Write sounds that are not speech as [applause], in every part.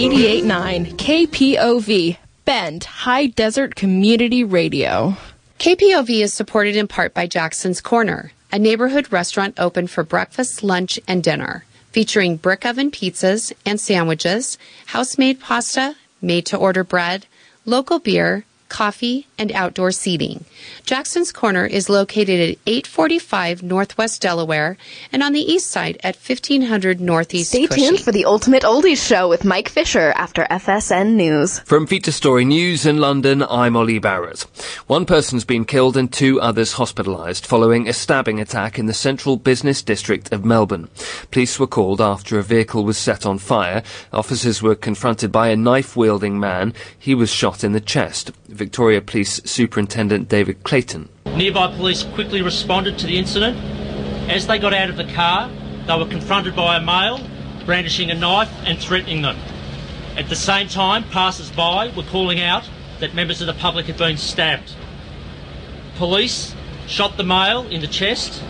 88.9 KPOV, Bend High Desert Community Radio. KPOV is supported in part by Jackson's Corner, a neighborhood restaurant open for breakfast, lunch, and dinner, featuring brick oven pizzas and sandwiches, house made pasta, made to order bread, local beer, coffee, and outdoor seating. Jackson's Corner is located at 845 Northwest Delaware and on the east side at 1500 Northeast Stay Cushing. tuned for the Ultimate Oldies Show with Mike Fisher after FSN News. From Feature Story News in London, I'm Ollie Barrett. One person's been killed and two others hospitalised following a stabbing attack in the central business district of Melbourne. Police were called after a vehicle was set on fire. Officers were confronted by a knife-wielding man. He was shot in the chest. Victoria Police Superintendent David Clayton. Nearby police quickly responded to the incident. As they got out of the car, they were confronted by a male brandishing a knife and threatening them. At the same time, passers by were calling out that members of the public had been stabbed. Police shot the male in the chest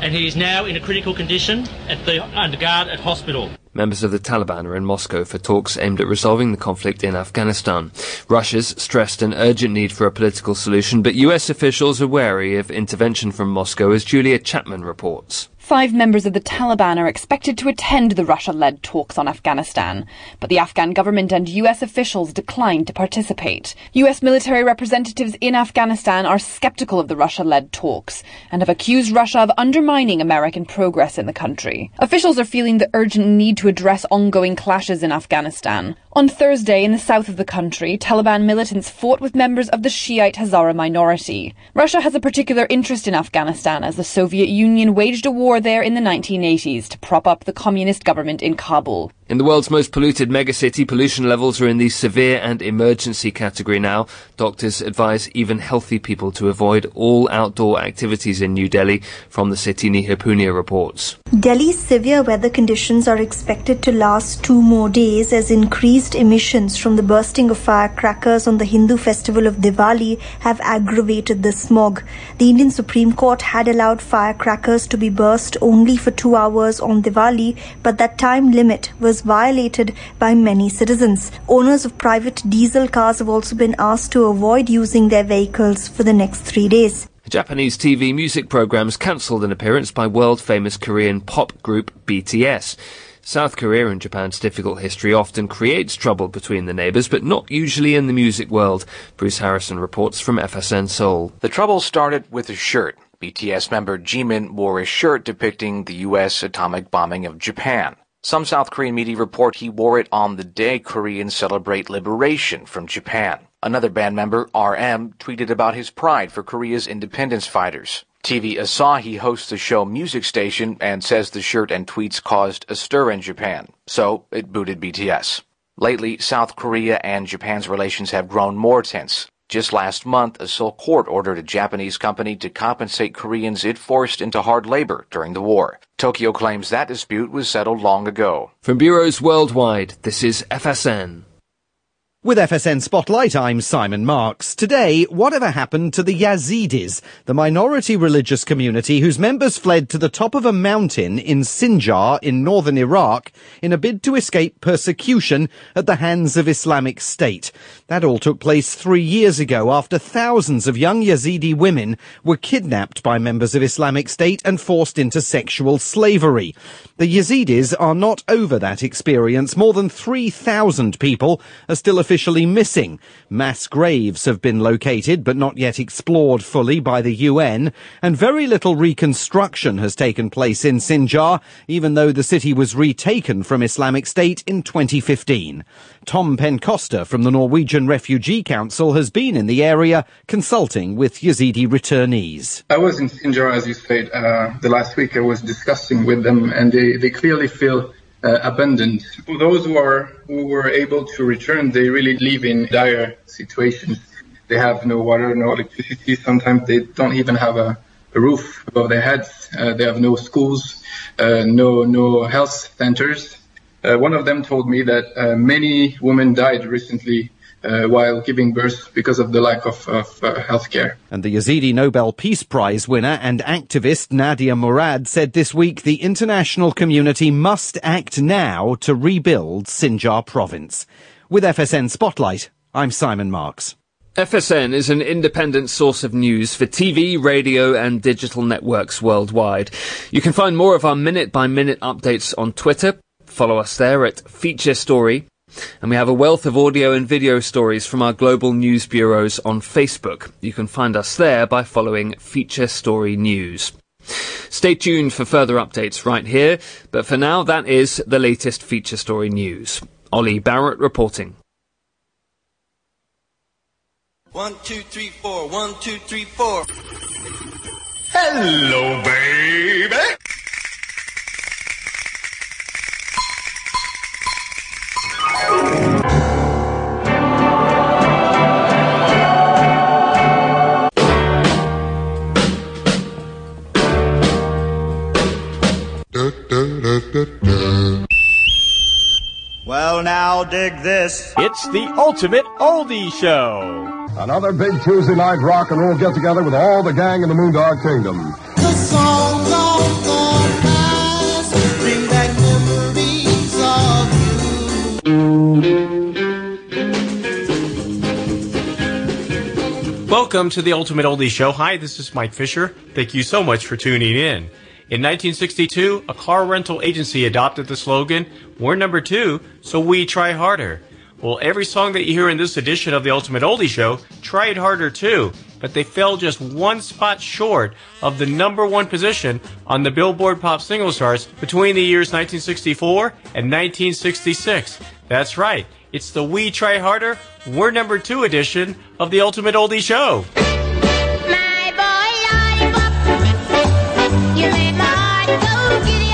and he is now in a critical condition at the underguard at hospital. Members of the Taliban are in Moscow for talks aimed at resolving the conflict in Afghanistan. Russia's stressed an urgent need for a political solution, but US officials are wary of intervention from Moscow, as Julia Chapman reports. Five members of the Taliban are expected to attend the Russia led talks on Afghanistan, but the Afghan government and US officials declined to participate. US military representatives in Afghanistan are skeptical of the Russia led talks and have accused Russia of undermining American progress in the country. Officials are feeling the urgent need to address ongoing clashes in Afghanistan. On Thursday, in the south of the country, Taliban militants fought with members of the Shiite Hazara minority. Russia has a particular interest in Afghanistan as the Soviet Union waged a war there in the 1980s to prop up the communist government in Kabul. In the world's most polluted megacity, pollution levels are in the severe and emergency category now. Doctors advise even healthy people to avoid all outdoor activities in New Delhi. From the city, Niha Punia reports. Delhi's severe weather conditions are expected to last two more days as increased emissions from the bursting of firecrackers on the Hindu festival of Diwali have aggravated the smog. The Indian Supreme Court had allowed firecrackers to be burst only for two hours on Diwali, but that time limit was violated by many citizens. Owners of private diesel cars have also been asked to avoid using their vehicles for the next three days. Japanese TV music programs cancelled an appearance by world famous Korean pop group BTS. South Korea and Japan's difficult history often creates trouble between the neighbours, but not usually in the music world. Bruce Harrison reports from FSN Seoul. The trouble started with a shirt. BTS member Jimin wore a shirt depicting the U.S. atomic bombing of Japan. Some South Korean media report he wore it on the day Koreans celebrate liberation from Japan. Another band member, RM, tweeted about his pride for Korea's independence fighters. TV Asahi hosts the show Music Station and says the shirt and tweets caused a stir in Japan, so it booted BTS. Lately, South Korea and Japan's relations have grown more tense. Just last month, a Seoul court ordered a Japanese company to compensate Koreans it forced into hard labor during the war. Tokyo claims that dispute was settled long ago. From bureaus worldwide, this is FSN. With FSN Spotlight, I'm Simon Marks. Today, whatever happened to the Yazidis, the minority religious community whose members fled to the top of a mountain in Sinjar in northern Iraq in a bid to escape persecution at the hands of Islamic State? That all took place three years ago after thousands of young Yazidi women were kidnapped by members of Islamic State and forced into sexual slavery. The Yazidis are not over that experience. More than 3,000 people are still officially missing. Mass graves have been located but not yet explored fully by the UN, and very little reconstruction has taken place in Sinjar, even though the city was retaken from Islamic State in 2015. Tom Peyre-Costa from the Norwegian Refugee Council has been in the area consulting with Yazidi returnees. I was in Sinjar, as you said, uh, the last week. I was discussing with them, and they, they clearly feel abandoned. Those who are who were able to return, they really live in dire situations. They have no water, no electricity. Sometimes they don't even have a, a roof above their heads. Uh, they have no schools, uh, no no health centers. Uh, one of them told me that uh, many women died recently uh, while giving birth because of the lack of, of uh, healthcare. And the Yazidi Nobel Peace Prize winner and activist Nadia Murad said this week the international community must act now to rebuild Sinjar province. With FSN Spotlight, I'm Simon Marks. FSN is an independent source of news for TV, radio, and digital networks worldwide. You can find more of our minute by minute updates on Twitter. Follow us there at Feature Story. And we have a wealth of audio and video stories from our global news bureaus on Facebook. You can find us there by following Feature Story News. Stay tuned for further updates right here, but for now, that is the latest Feature Story News. Ollie Barrett reporting. One, two, three, four. One, two, three, four. Hello, baby. Well, now dig this. It's the ultimate oldie show. Another big Tuesday night rock and roll get together with all the gang in the Moondog Kingdom. The songs of the past bring back memories of you. Welcome to the Ultimate Oldie Show. Hi, this is Mike Fisher. Thank you so much for tuning in. In 1962, a car rental agency adopted the slogan, We're number two, so we try harder. Well, every song that you hear in this edition of the Ultimate Oldie Show tried harder too, but they fell just one spot short of the number one position on the Billboard Pop Singles Charts between the years 1964 and 1966. That's right, it's the We Try Harder, We're Number Two edition of the Ultimate Oldie Show. snow, and I'm Forgetting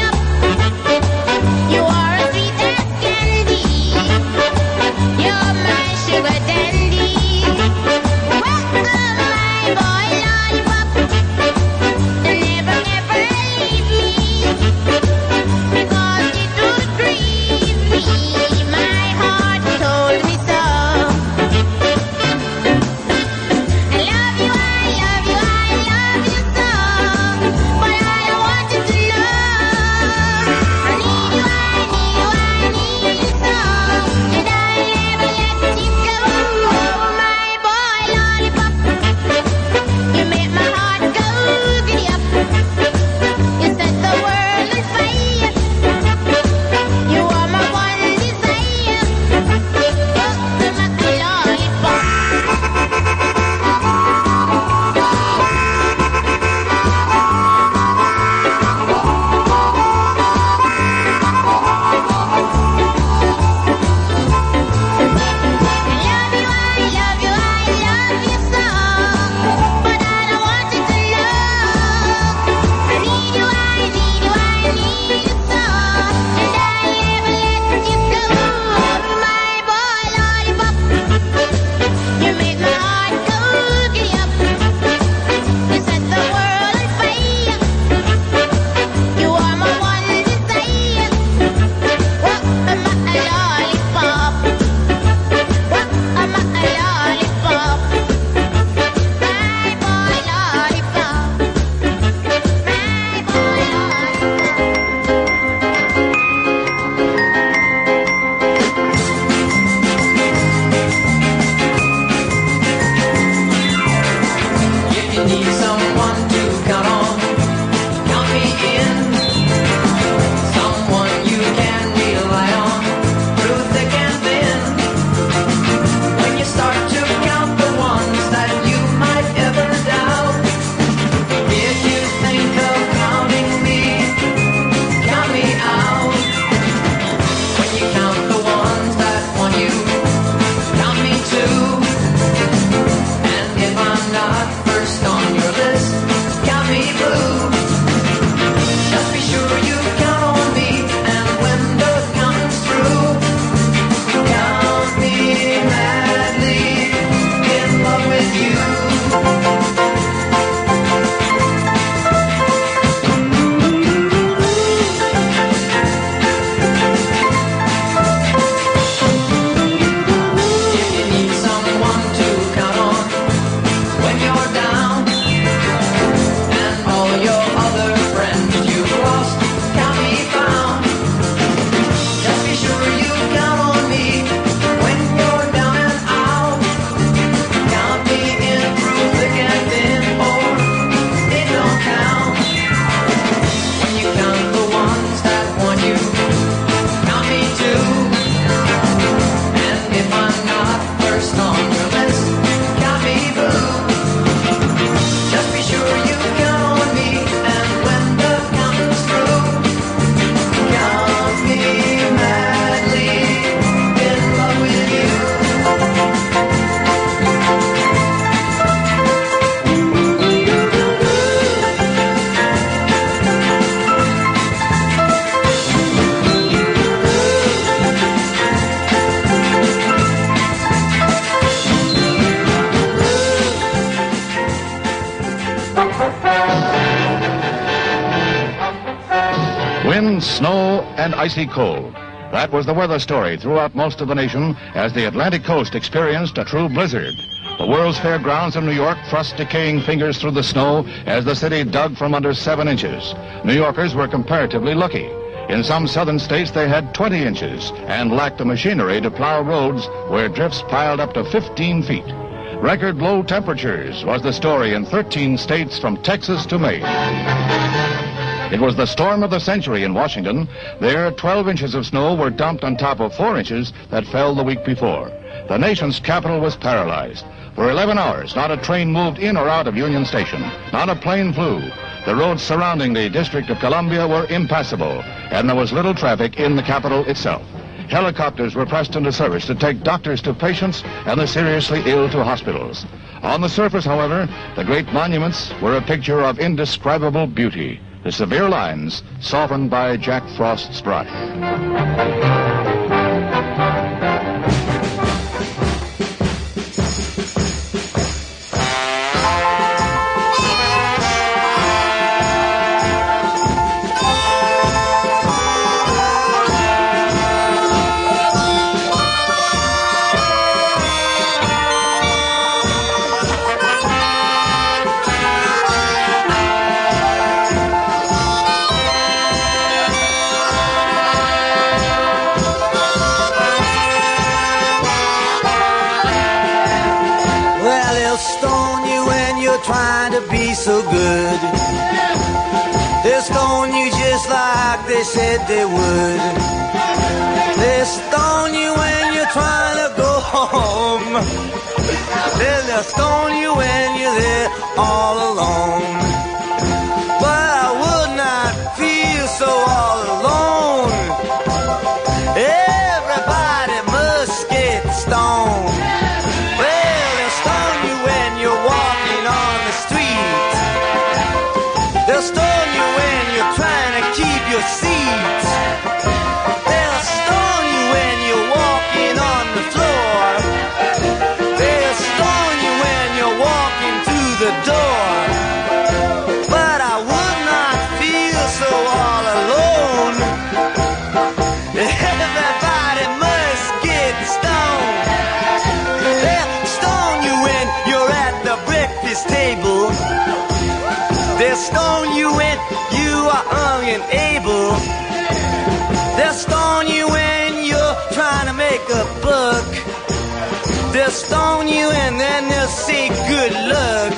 icy cold. That was the weather story throughout most of the nation as the Atlantic coast experienced a true blizzard. The World's Fair grounds in New York thrust decaying fingers through the snow as the city dug from under seven inches. New Yorkers were comparatively lucky. In some southern states, they had 20 inches and lacked the machinery to plow roads where drifts piled up to 15 feet. Record low temperatures was the story in 13 states from Texas to Maine. It was the storm of the century in Washington. There, 12 inches of snow were dumped on top of 4 inches that fell the week before. The nation's capital was paralyzed. For 11 hours, not a train moved in or out of Union Station. Not a plane flew. The roads surrounding the District of Columbia were impassable, and there was little traffic in the capital itself. Helicopters were pressed into service to take doctors to patients and the seriously ill to hospitals. On the surface, however, the great monuments were a picture of indescribable beauty. The severe lines softened by Jack Frost's brush. They said they would. They'll stone you when you're trying to go home. They'll stone you when you're there all alone. But I would not feel so all alone. Say good luck.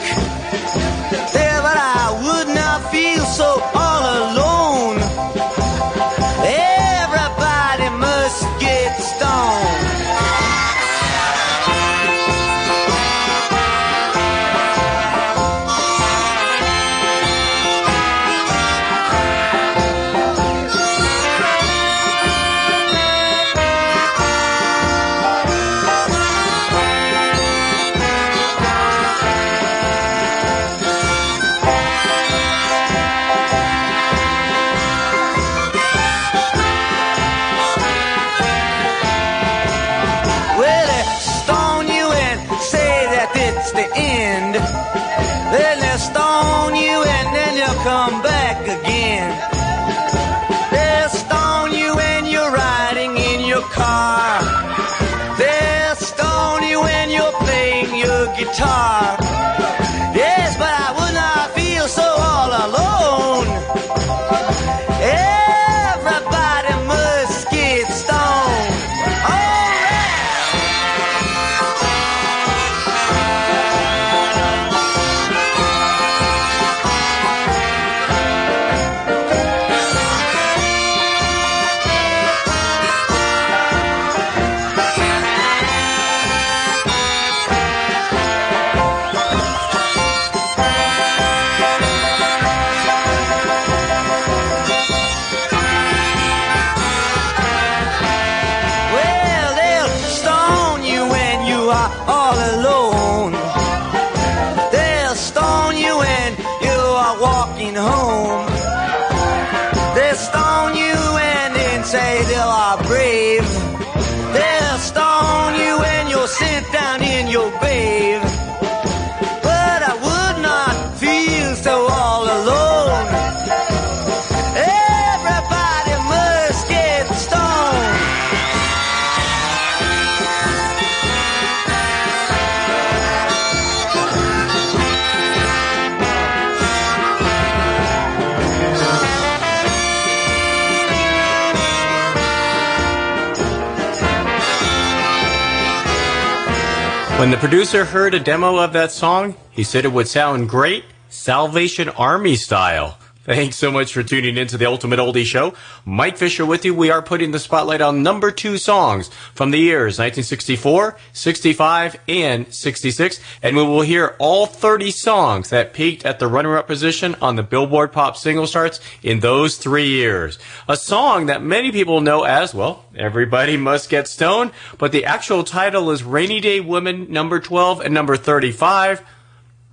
Producer heard a demo of that song, he said it would sound great, Salvation Army style. Thanks so much for tuning in to the Ultimate Oldie Show. Mike Fisher with you. We are putting the spotlight on number two songs from the years 1964, 65, and 66. And we will hear all 30 songs that peaked at the runner-up position on the Billboard Pop Single Charts in those three years. A song that many people know as, well, Everybody Must Get Stoned, but the actual title is Rainy Day Woman number 12 and number 35.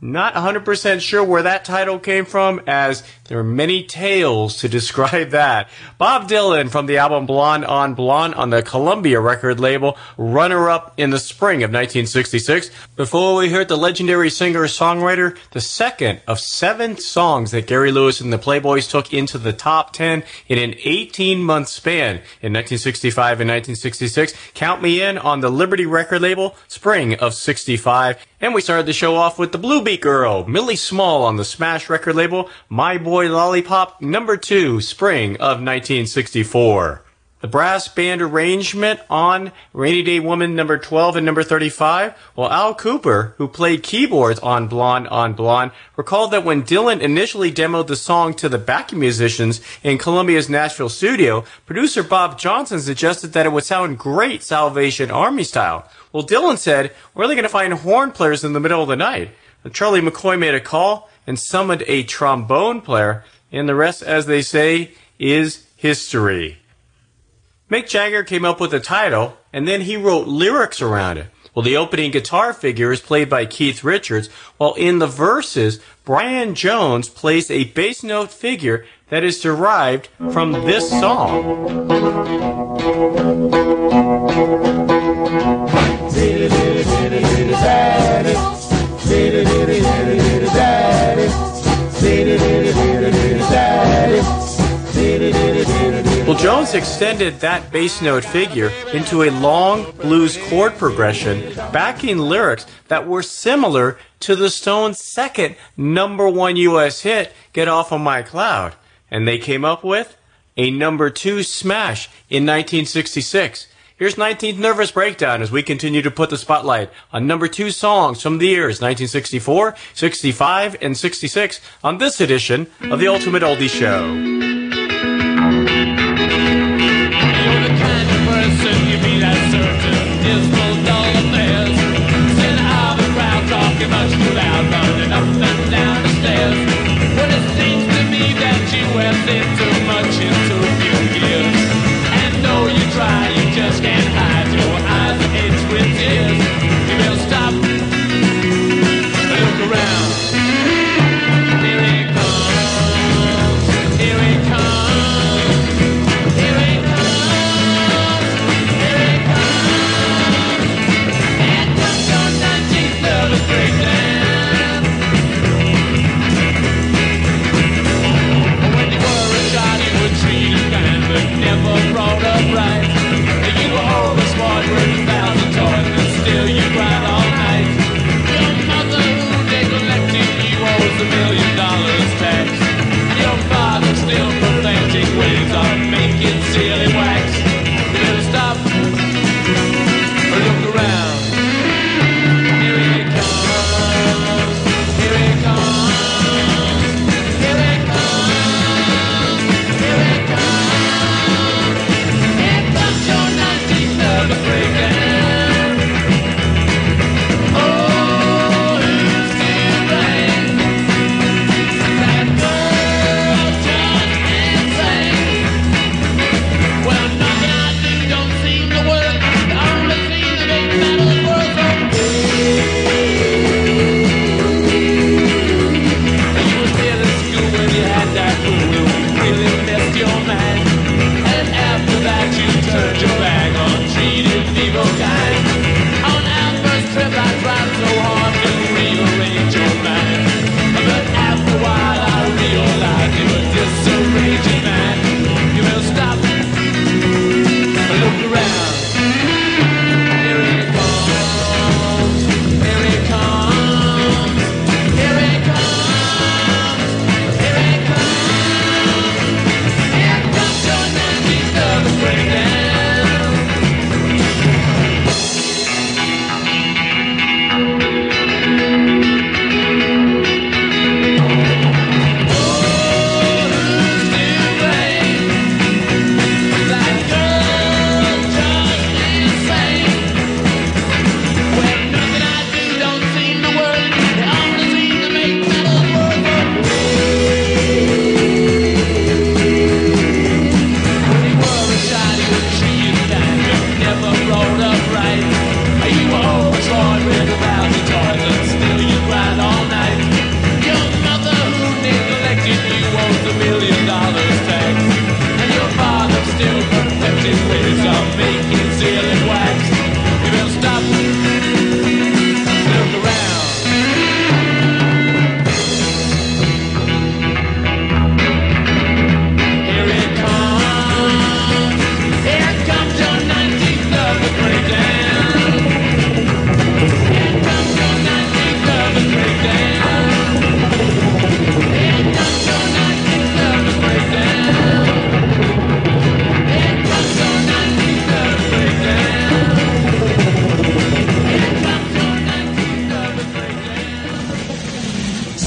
Not 100% sure where that title came from, as there are many tales to describe that. Bob Dylan from the album Blonde on Blonde on the Columbia record label, runner up in the spring of 1966. Before we heard the legendary singer-songwriter, the second of seven songs that Gary Lewis and the Playboys took into the top 10 in an 18-month span in 1965 and 1966. Count Me In on the Liberty record label, spring of 65. And we started the show off with the Blue Beat Girl, Millie Small on the Smash record label, My Boy Lollipop, number two, spring of 1964. The brass band arrangement on Rainy Day Woman number 12 and number 35. Well, Al Kooper, who played keyboards on Blonde on Blonde, recalled that when Dylan initially demoed the song to the backing musicians in Columbia's Nashville studio, producer Bob Johnston suggested that it would sound great Salvation Army style. Well, Dylan said, where are they going to find horn players in the middle of the night? And Charlie McCoy made a call and summoned a trombone player, and the rest, as they say, is history. Mick Jagger came up with the title, and then he wrote lyrics around it. Well, the opening guitar figure is played by Keith Richards, while in the verses, Brian Jones plays a bass note figure that is derived from this song. Well, Jones extended that bass note figure into a long blues chord progression, backing lyrics that were similar to the Stones' second number one US hit, Get Off of My Cloud. And they came up with a number two smash in 1966. Here's 19th Nervous Breakdown as we continue to put the spotlight on number two songs from the years 1964, 65, and 66 on this edition of the Ultimate Oldie Show.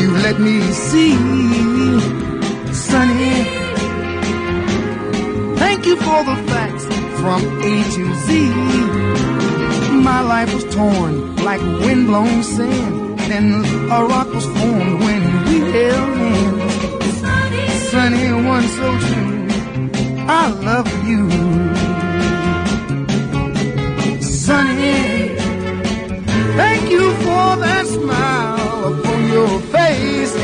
you let me see. Sunny, thank you for the facts from A to Z. My life was torn like windblown sand. Then a rock was formed when we held hands. Sunny, one so true. I love you. Sunny, thank you for that smile upon your face.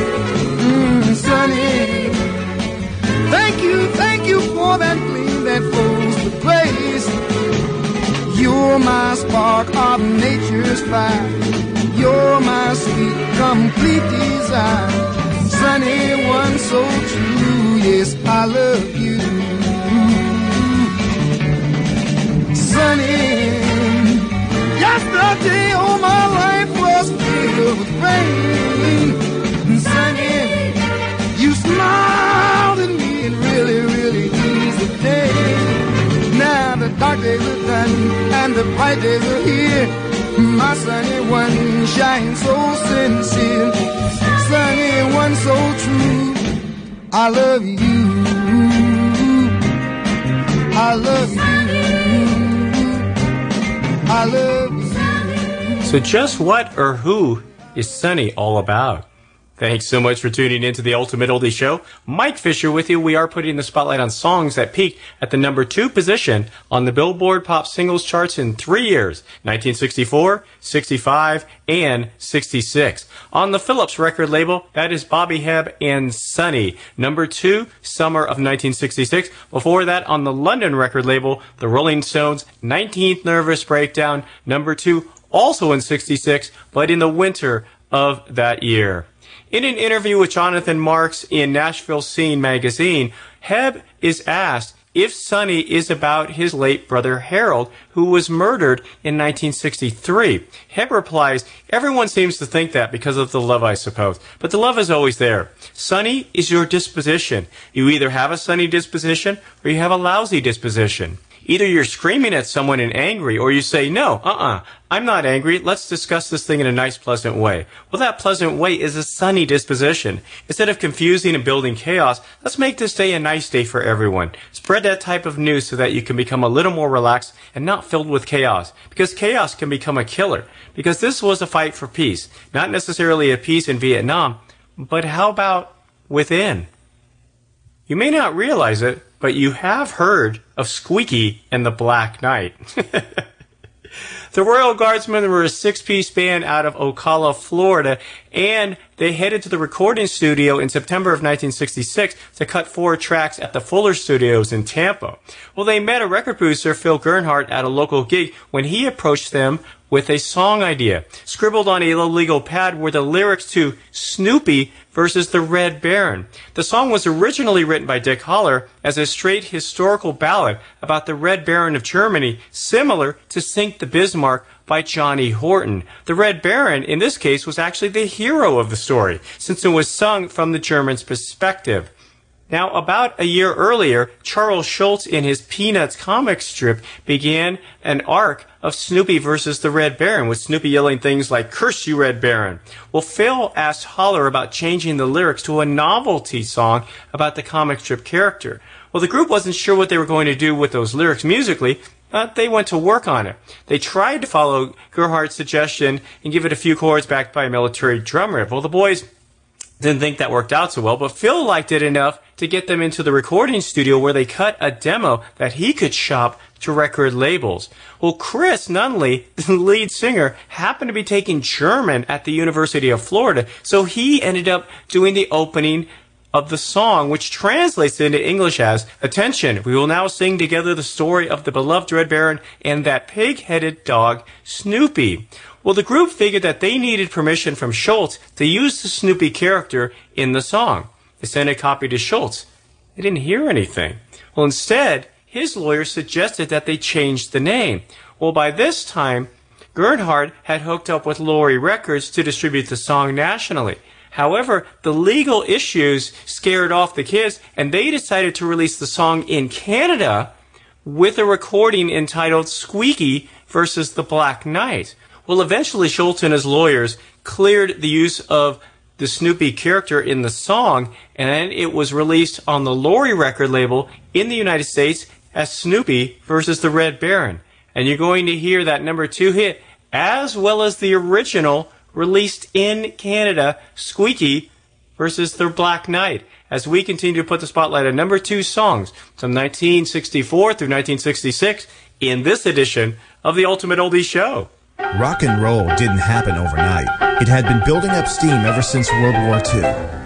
Mm, Sunny, thank you, thank you for that gleam that flows the place. You're my spark of nature's fire. You're my sweet, complete desire. Sunny, one so true. Yes, I love you. Sunny, yesterday all my life was filled with rain. You and really, really the day. Now the dark days and the bright days are here. My sunny one so sincere. Sunny one so true. I love you. I love you. I love you. So, just what or who is Sunny all about? Thanks so much for tuning in to the Ultimate Oldie Show. Mike Fisher with you. We are putting the spotlight on songs that peaked at the number two position on the Billboard Pop Singles charts in three years 1964, 65, and 66. On the Philips record label, that is Bobby Hebb and Sunny. Number two, summer of 1966. Before that, on the London record label, the Rolling Stones 19th Nervous Breakdown. Number two, also in 66, but in the winter of that year. In an interview with Jonathan Marks in Nashville Scene magazine, Hebb is asked if Sunny is about his late brother Harold, who was murdered in 1963. Hebb replies, Everyone seems to think that because of the love, I suppose. But the love is always there. Sunny is your disposition. You either have a sunny disposition or you have a lousy disposition. Either you're screaming at someone and angry, or you say, no, uh-uh, I'm not angry, let's discuss this thing in a nice, pleasant way. Well, that pleasant way is a sunny disposition. Instead of confusing and building chaos, let's make this day a nice day for everyone. Spread that type of news so that you can become a little more relaxed and not filled with chaos. Because chaos can become a killer. Because this was a fight for peace. Not necessarily a peace in Vietnam, but how about within? You may not realize it, but you have heard of Squeaky and the Black Knight. [laughs] the Royal Guardsmen were a six piece band out of Ocala, Florida, and they headed to the recording studio in September of 1966 to cut four tracks at the Fuller Studios in Tampa. Well, they met a record producer, Phil Gernhardt, at a local gig when he approached them with a song idea. Scribbled on a legal pad were the lyrics to Snoopy versus the Red Baron. The song was originally written by Dick Holler as a straight historical ballad about the Red Baron of Germany, similar to Sink the Bismarck by Johnny Horton. The Red Baron, in this case, was actually the hero of the story, since it was sung from the Germans' perspective. Now, about a year earlier, Charles Schulz in his Peanuts comic strip began an arc of Snoopy versus the Red Baron, with Snoopy yelling things like, Curse you, Red Baron. Well, Phil asked Holler about changing the lyrics to a novelty song about the comic strip character. Well, the group wasn't sure what they were going to do with those lyrics musically, but they went to work on it. They tried to follow Gernhardt's suggestion and give it a few chords backed by a military drum riff. Well, the boys didn't think that worked out so well, but Phil liked it enough to get them into the recording studio where they cut a demo that he could shop to record labels. Well, Chris Nunley, [laughs] the lead singer, happened to be taking German at the University of Florida, so he ended up doing the opening of the song, which translates into English as, Attention, we will now sing together the story of the beloved Red Baron and that pig-headed dog, Snoopy. Well, the group figured that they needed permission from Schulz to use the Snoopy character in the song. They sent a copy to Schulz. They didn't hear anything. Well, instead, his lawyer suggested that they change the name. Well, by this time, Gernhardt had hooked up with Laurie Records to distribute the song nationally. However, the legal issues scared off the kids, and they decided to release the song in Canada with a recording entitled Squeaky versus the Black Knight. Well, eventually, Schulz and his lawyers cleared the use of the Snoopy character in the song, and it was released on the Laurie record label in the United States as Snoopy versus the Red Baron. And you're going to hear that number two hit, as well as the original released in Canada, Squeaky versus the Black Knight, as we continue to put the spotlight on number two songs from 1964 through 1966 in this edition of the Ultimate Oldies Show. Rock and roll didn't happen overnight. It had been building up steam ever since World War II.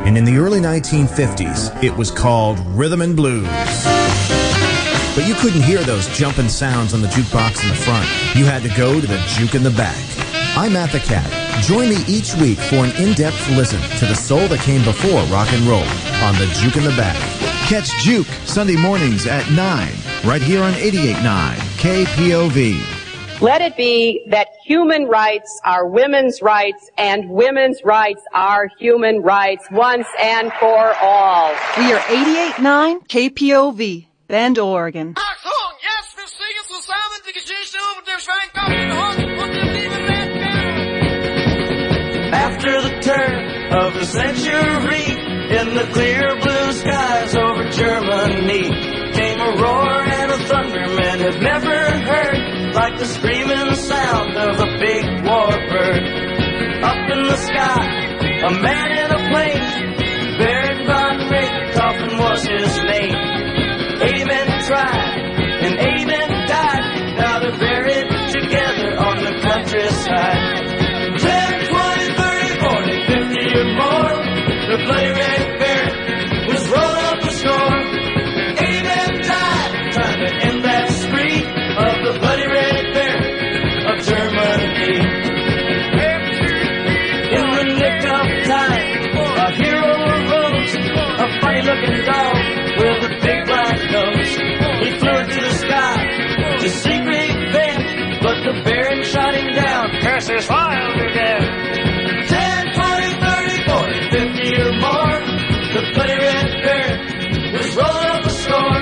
And in the early 1950s, it was called rhythm and blues. But you couldn't hear those jumping sounds on the jukebox in the front. You had to go to the juke in the back. I'm Matt the Cat. Join me each week for an in-depth listen to the soul that came before rock and roll on the Juke in the Back. Catch Juke Sunday mornings at 9, right here on 88.9 KPOV. Let it be that human rights are women's rights and women's rights are human rights once and for all. We are 88.9 KPOV, Bend, Oregon. After the turn of the century, in the clear blue skies over Germany, came a roar and a thunder men had never heard, like the screaming sound of a big warbird. Up in the sky, a man a funny-looking dog with a big black nose. He flew into the sky to seek revenge, but the baron shot him down. Curse his wild death. 10, 20, 30, 40, 50 or more, the bloody red baron was rolling up a score.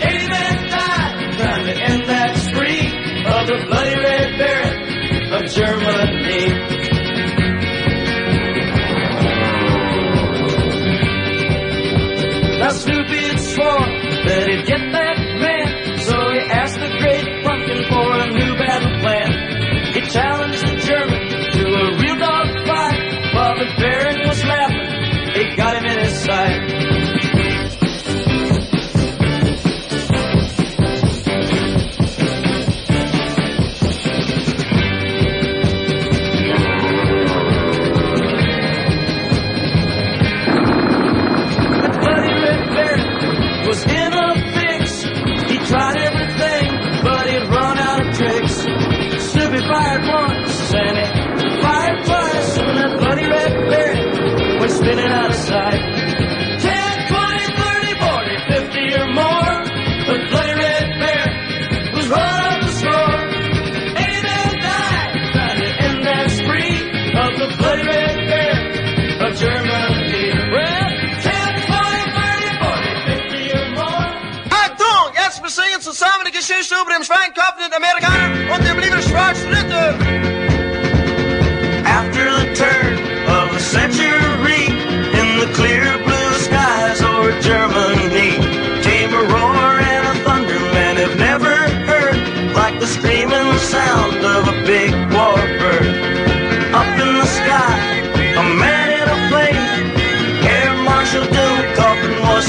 80 men died trying to end that spree of the bloody red baron of Germany.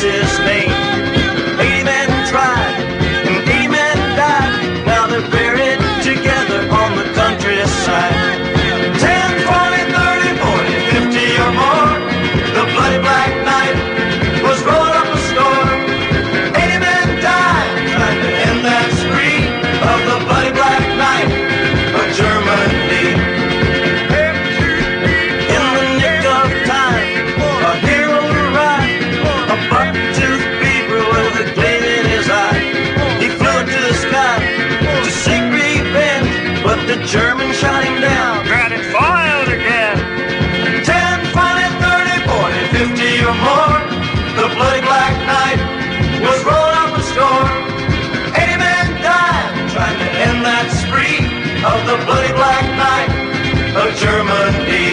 his name. of the bloody black night of Germany.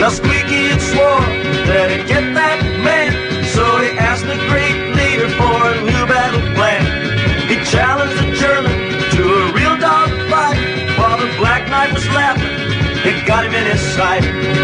Now Squeaky had swore that he'd get that man, so he asked the great leader for a new battle plan. He challenged the German to a real dog fight while the black knight was laughing. It got him in his sight.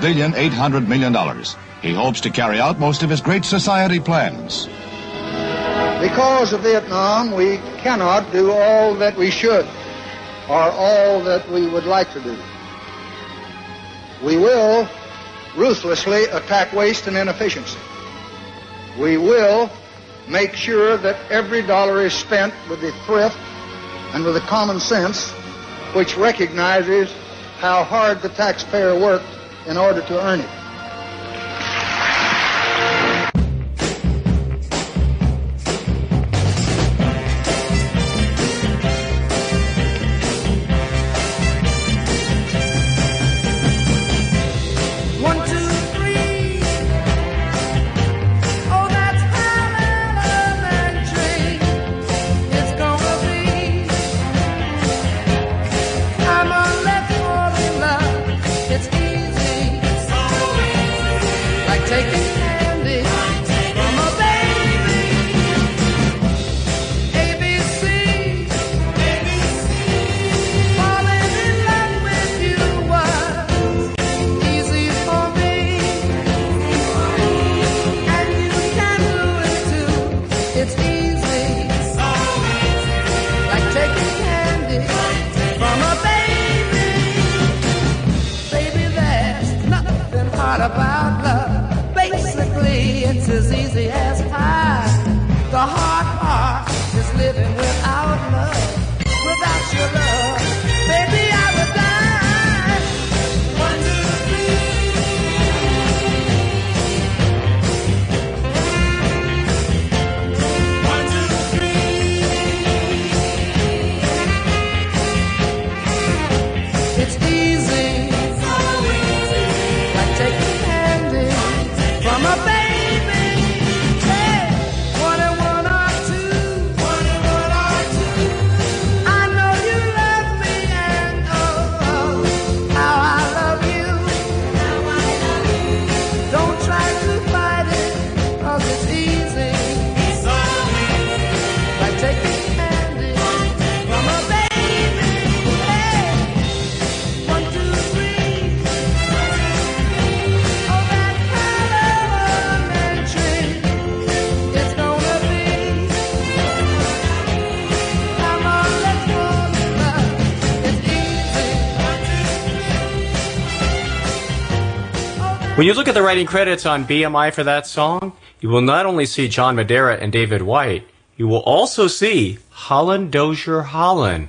billion eight hundred million dollars. He hopes to carry out most of his great society plans. Because of Vietnam, we cannot do all that we should or all that we would like to do. We will ruthlessly attack waste and inefficiency. We will make sure that every dollar is spent with the thrift and with the common sense which recognizes how hard the taxpayer worked in order to earn it. When you look at the writing credits on BMI for that song, you will not only see John Madara and David White, you will also see Holland Dozier Holland.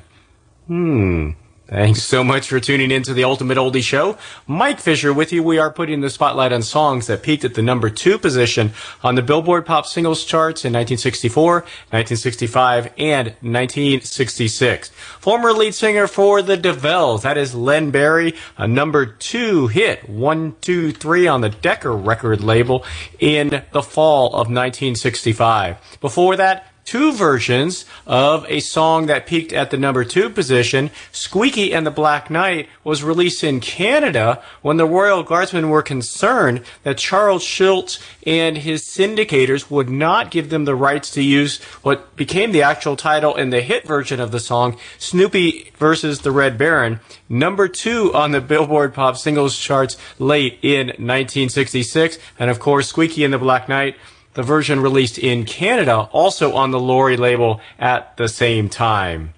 Hmm. Thanks so much for tuning in to the Ultimate Oldie Show. Mike Fisher with you. We are putting the spotlight on songs that peaked at the number two position on the Billboard Pop Singles charts in 1964, 1965, and 1966. Former lead singer for the Dovells, that is Len Barry, a number two hit, one, two, three on the Decca record label in the fall of 1965. Before that, two versions of a song that peaked at the number two position. Squeaky and the Black Knight was released in Canada when the Royal Guardsmen were concerned that Charles Schulz and his syndicators would not give them the rights to use what became the actual title in the hit version of the song, Snoopy versus the Red Baron, number two on the Billboard Pop Singles charts late in 1966. And of course, Squeaky and the Black Knight the version released in Canada, also on the Laurie label at the same time.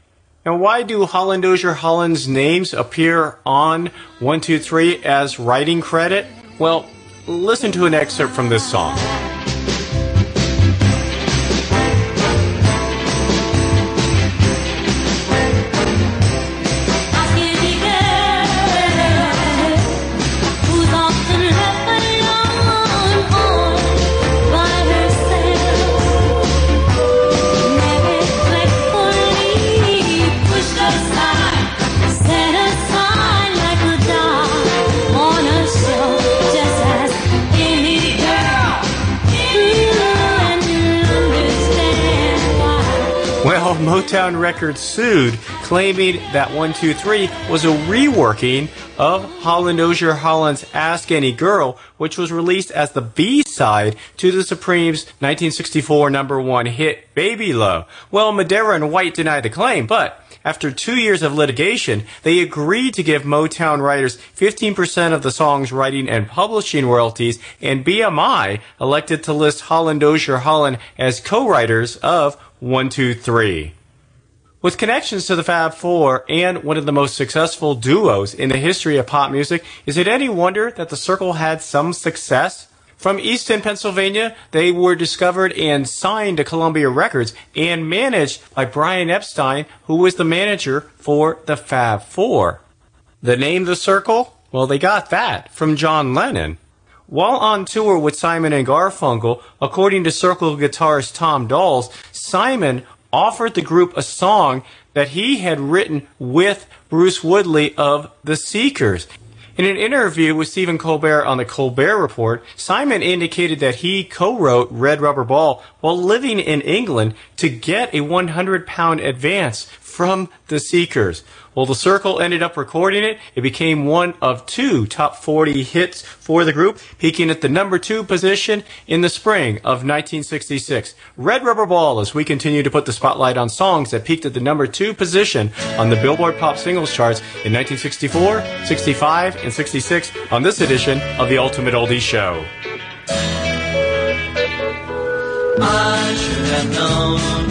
Now, why do Holland Dozier Holland's names appear on 123 as writing credit? Well, listen to an excerpt from this song. Motown Records sued, claiming that 123 was a reworking of Holland Dozier Holland's Ask Any Girl, which was released as the B-side to the Supremes' 1964 number one hit, Baby Love. Well, Madara and White denied the claim, but after two years of litigation, they agreed to give Motown writers 15% of the song's writing and publishing royalties, and BMI elected to list Holland Dozier Holland as co-writers of 123. With connections to the Fab Four and one of the most successful duos in the history of pop music, is it any wonder that the Cyrkle had some success? From Easton, Pennsylvania, they were discovered and signed to Columbia Records and managed by Brian Epstein, who was the manager for the Fab Four. The name The Cyrkle? Well, they got that from John Lennon. While on tour with Simon and Garfunkel, according to Cyrkle guitarist Tom Dawes, Simon offered the group a song that he had written with Bruce Woodley of The Seekers. In an interview with Stephen Colbert on the Colbert Report, Simon indicated that he co-wrote Red Rubber Ball while living in England to get a 100 pound advance from The Seekers. Well, The Cyrkle ended up recording it. It became one of two top 40 hits for the group, peaking at the number two position in the spring of 1966. Red Rubber Ball as we continue to put the spotlight on songs that peaked at the number two position on the Billboard Pop Singles charts in 1964, 65, and 66 on this edition of the Ultimate Oldie Show. I should have known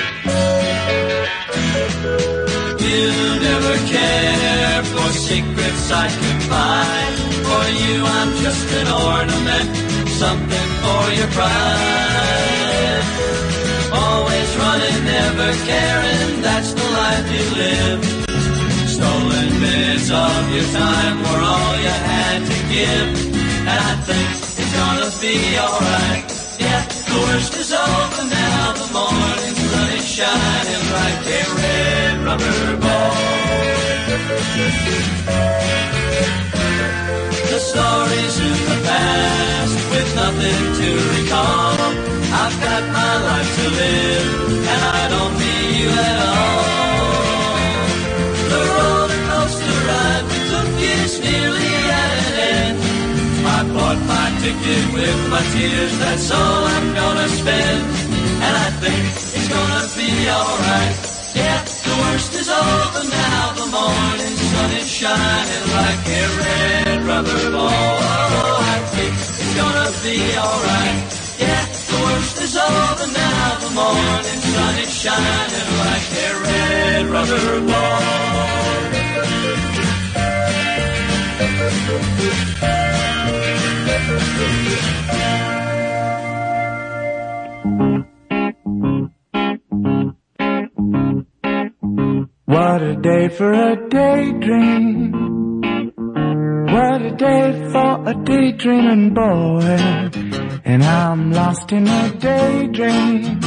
You never care for secrets I confide. For you, I'm just an ornament, something for your pride. Always running, never caring, that's the life you live. Stolen minutes of your time were all you had to give. And I think it's gonna be alright. Worst is over now, the morning sun is shining like a red rubber ball. The stories in the past with nothing to recall. I've got my life to live, and I don't need you at all. The roller coaster ride we took is nearly at an. I bought addicted with my tears. That's all I'm gonna spend. And I think it's gonna be alright. Yeah, the worst is over now. The morning sun is shining like a red rubber ball. Oh, I think it's gonna be alright. Yeah, the worst is over now. The morning sun is shining like a red rubber ball. What a day for a daydream. What a day for a daydreaming boy. And I'm lost in a daydream.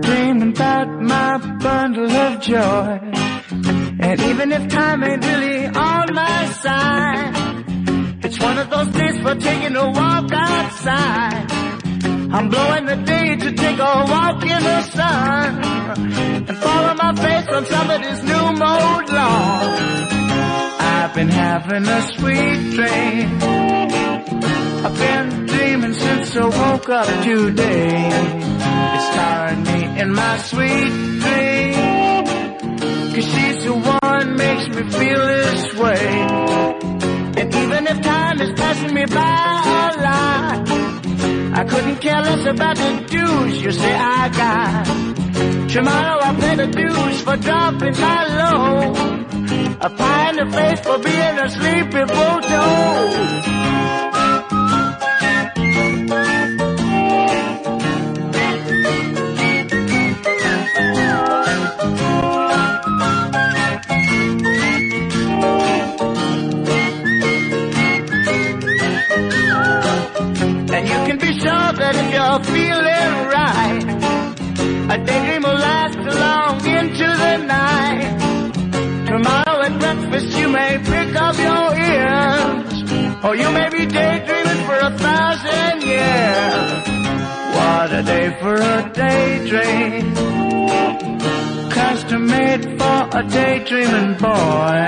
Dreaming about my bundle of joy. And even if time ain't really on my side, it's one of those days for taking a walk outside. I'm blowing the day to take a walk in the sun and follow my face on somebody's new mode lawn. I've been having a sweet dream. I've been dreaming since I woke up today. It's starring me in my sweet dream. Makes me feel this way. And even if time is passing me by a lot, I couldn't care less about the dues you say I got. Tomorrow I pay the dues for dropping my load. A pie in the face for being a sleepy bulldog. That if you're feeling right, a daydream will last long into the night. Tomorrow at breakfast you may pick up your ears, or you may be daydreaming for a thousand years. What a day for a daydream, custom made for a daydreaming boy.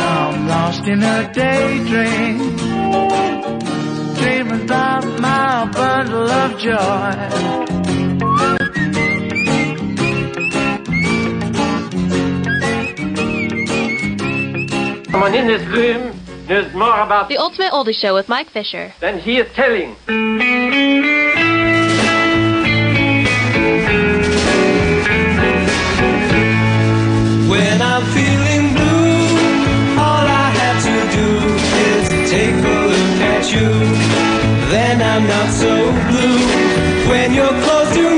I'm lost in a daydream dreaming about my bundle of joy. Someone in this room knows more about The Ultimate Oldie Show with Mike Fisher. than he is telling. When I'm feeling I'm not so blue. When you're close to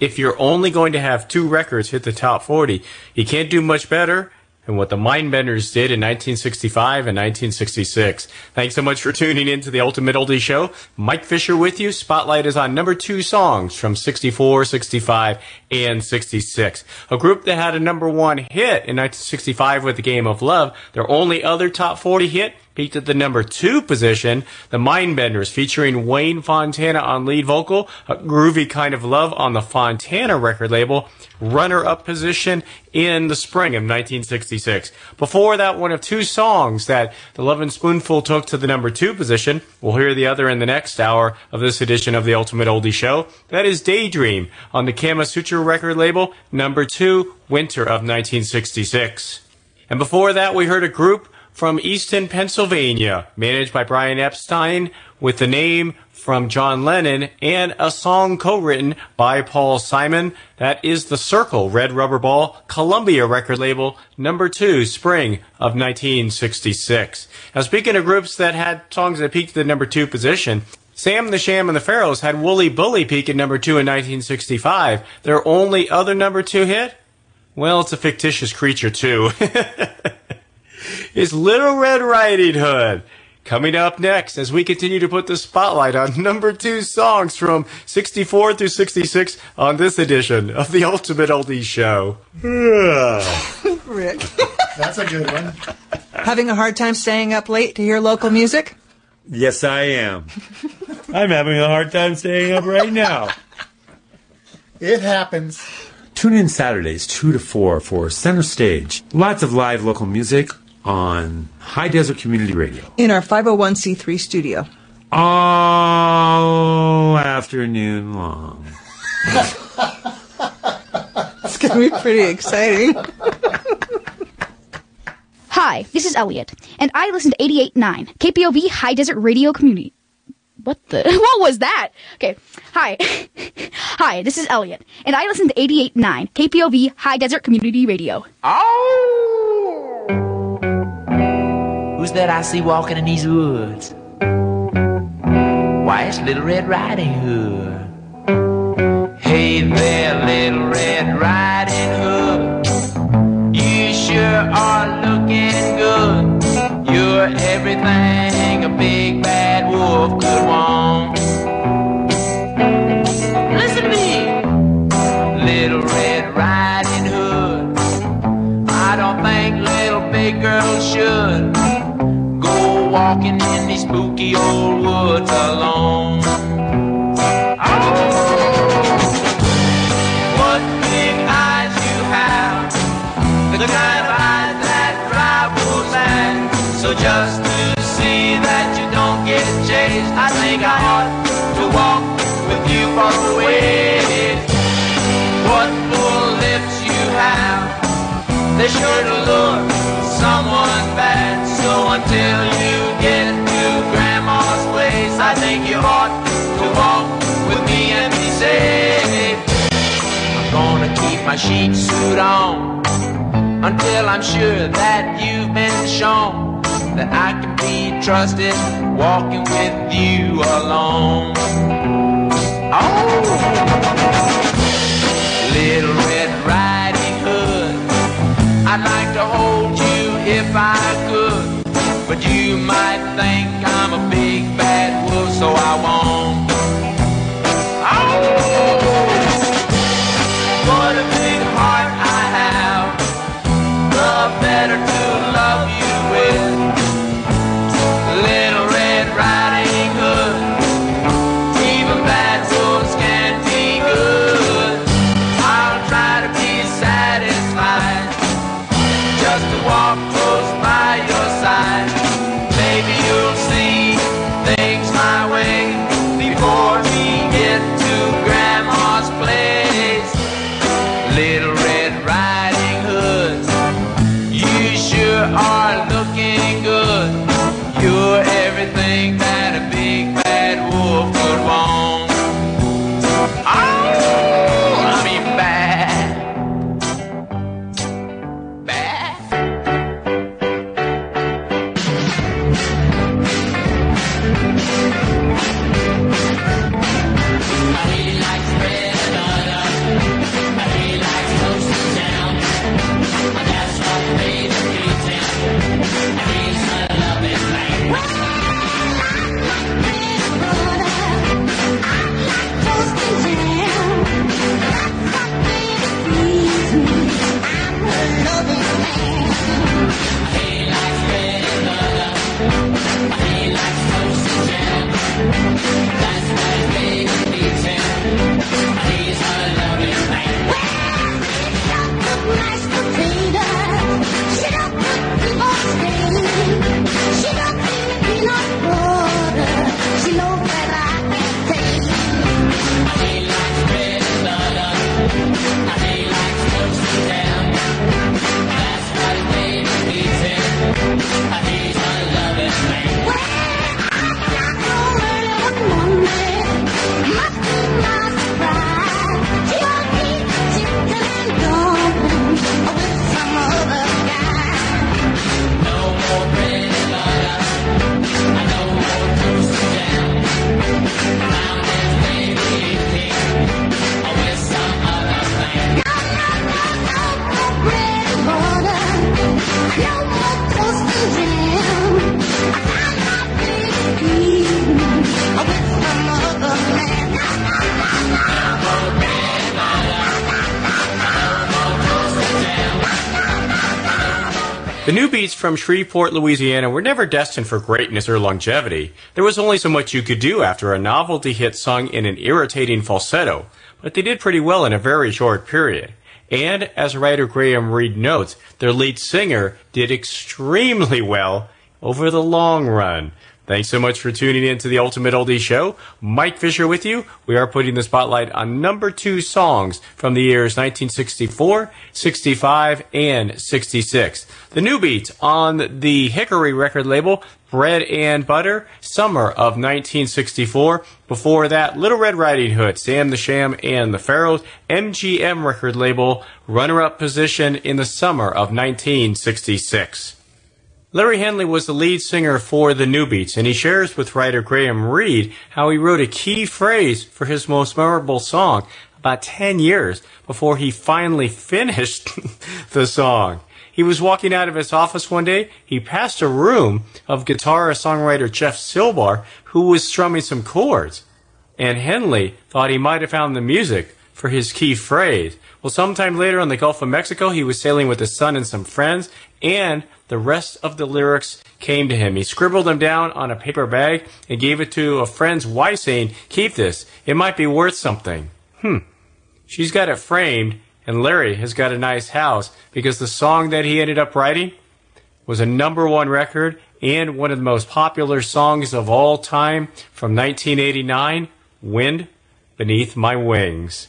if you're only going to have two records hit the top 40, you can't do much better. than what the Mindbenders did in 1965 and 1966. Thanks so much for tuning in to the Ultimate Oldie Show. Mike Fisher with you. Spotlight is on number two songs from 64, 65, and 66. A group that had a number one hit in 1965 with The Game of Love. Their only other top 40 hit peaked at the number two position. The Mindbenders featuring Wayne Fontana on lead vocal, a groovy kind of love on the Fontana record label, runner up position in the spring of 1966. Before that, one of two songs that the Lovin' Spoonful took to the number two position. We'll hear the other in the next hour of this edition of the Ultimate Oldie Show. That is Daydream on the Kama Sutra record label, number two, winter of 1966. And before that, we heard a group from Easton, Pennsylvania, managed by Brian Epstein, with the name from John Lennon and a song co-written by Paul Simon. That is The Cyrkle, Red Rubber Ball, Columbia record label, number two, spring of 1966. Now speaking of groups that had songs that peaked the number two position, Sam the Sham and the Pharaohs had Wooly Bully peak at number two in 1965. Their only other number two hit? Well, it's a fictitious creature too. [laughs] is Little Red Riding Hood. Coming up next, as we continue to put the spotlight on number two songs from 64 through 66 on this edition of the Ultimate Oldies Show. [laughs] Rick. That's a good one. Having a hard time staying up late to hear local music? Yes, I am. [laughs] I'm having a hard time staying up right now. It happens. Tune in Saturdays, 2 to 4 for Center Stage. Lots of live local music on High Desert Community Radio. In our 501c3 studio. All afternoon long. It's going to be pretty exciting. Hi, this is Elliot, and I listen to 88.9 KPOV High Desert Radio Community. What the? [laughs] What was that? Okay. Hi. [laughs] Hi, this is Elliot, and I listen to 88.9 KPOV High Desert Community Radio. Oh! Who's that I see walking in these woods? Why, it's Little Red Riding Hood. Hey there, Little Red Riding walking in these spooky old woods alone. Oh, what big eyes you have, the kind of eyes that drive wolves. So just to see that you don't get chased, I think I ought to walk with you for the way. What full lips you have, they sure to lure someone bad. So until my sheep suit on until I'm sure that you've been shown that I can be trusted walking with you alone. Oh, from Shreveport, Louisiana were never destined for greatness or longevity. There was only so much you could do after a novelty hit sung in an irritating falsetto, but they did pretty well in a very short period. And as writer Graham Reed notes, their lead singer did extremely well over the long run. Thanks so much for tuning in to the Ultimate Oldie Show. Mike Fisher with you. We are putting the spotlight on number two songs from the years 1964, 65, and 66. The Newbeats on the Hickory record label, Bread and Butter, summer of 1964. Before that, Little Red Riding Hood, Sam the Sham, and the Pharaohs, MGM record label, runner-up position in the summer of 1966. Larry Henley was the lead singer for the Newbeats, and he shares with writer Graham Reed how he wrote a key phrase for his most memorable song about 10 years before he finally [laughs] finished the song. He was walking out of his office one day. He passed a room of guitarist songwriter Jeff Silbar, who was strumming some chords. And Henley thought he might have found the music for his key phrase. Well, sometime later on the Gulf of Mexico, he was sailing with his son and some friends, and the rest of the lyrics came to him. He scribbled them down on a paper bag and gave it to a friend's wife saying, keep this. It might be worth something. Hmm. She's got it framed and Larry has got a nice house because the song that he ended up writing was a number one record and one of the most popular songs of all time from 1989, Wind Beneath My Wings.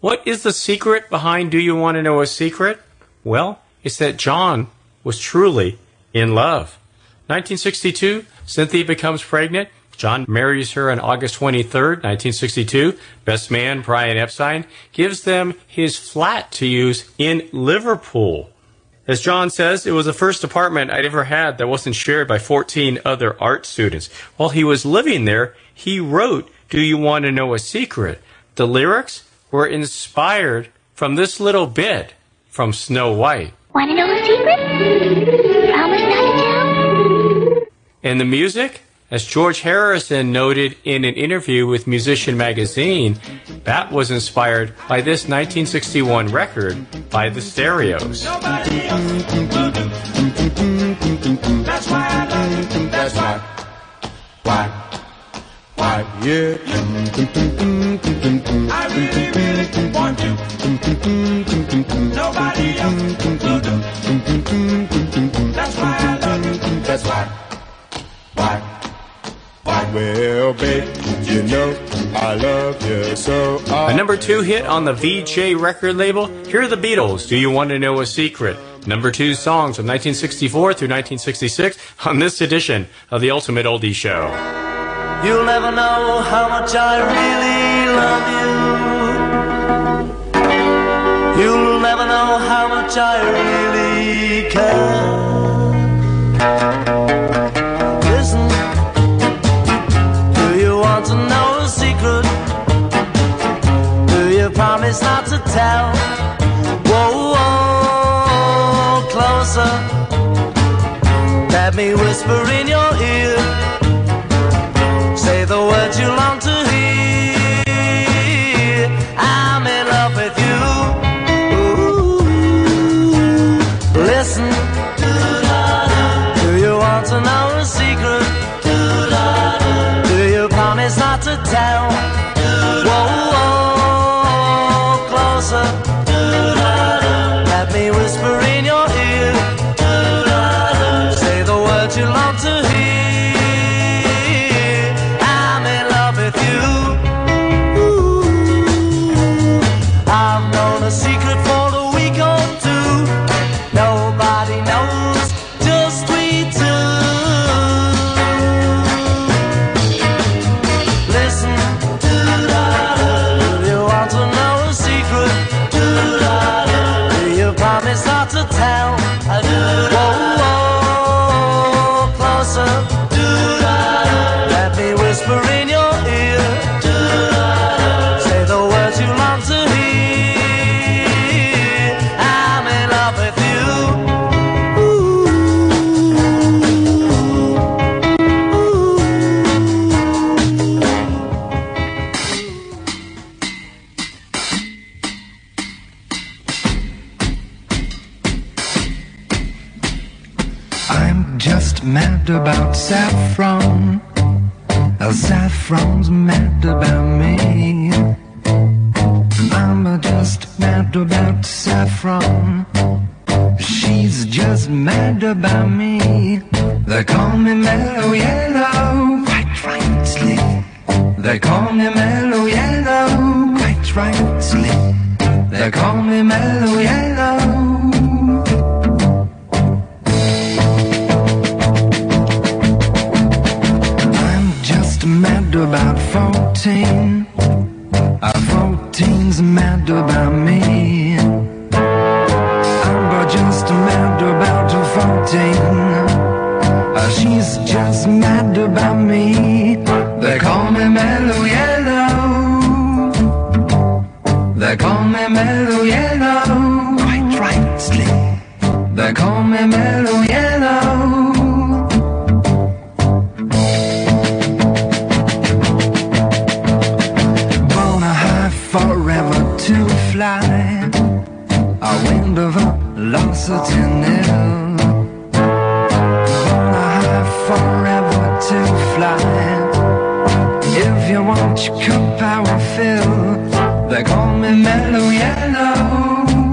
What is the secret behind Do You Want to Know a Secret? Well, it's that John was truly in love. 1962, Cynthia becomes pregnant. John marries her on August 23rd, 1962. Best man, Brian Epstein, gives them his flat to use in Liverpool. As John says, it was the first apartment I'd ever had that wasn't shared by 14 other art students. While he was living there, he wrote Do You Want to Know a Secret? The lyrics were inspired from this little bit from Snow White. Want to know a secret? Promise not to tell? And the music, as George Harrison noted in an interview with Musician Magazine, that was inspired by this 1961 record by the Stereos. That's why I love you. That's why. Why? Why? Yeah. I really, you. You. You you number two hit on the Vee-Jay record label. Here are the Beatles. Do you want to know a secret? Number two songs from 1964 through 1966 on this edition of the Ultimate Oldie Show. You'll never know how much I really love how much I really care. Listen, do you want to know a secret? Do you promise not to tell? Whoa, whoa, closer. Let me whisper in your ear. Say the words you long to hear. I'm saffron. Uh, Saffron's mad about me. I'm just mad about saffron. She's just mad about me. They call me mellow yellow, quite rightly. They call me mellow yellow, quite rightly. They call me mellow yellow. About 14. Uh, 14's mad about me. I'm just mad about 14. Uh, she's just mad about me. They call me mellow yellow. They call me mellow yellow. Quite rightly. They call me mellow fly. A wind of velocity nil. Wanna high forever to fly. If you want your cup, I will fill. They call me mellow yellow.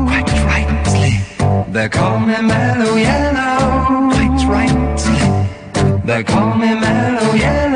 Quite rightly. They call me mellow yellow. Quite rightly. They call me mellow yellow.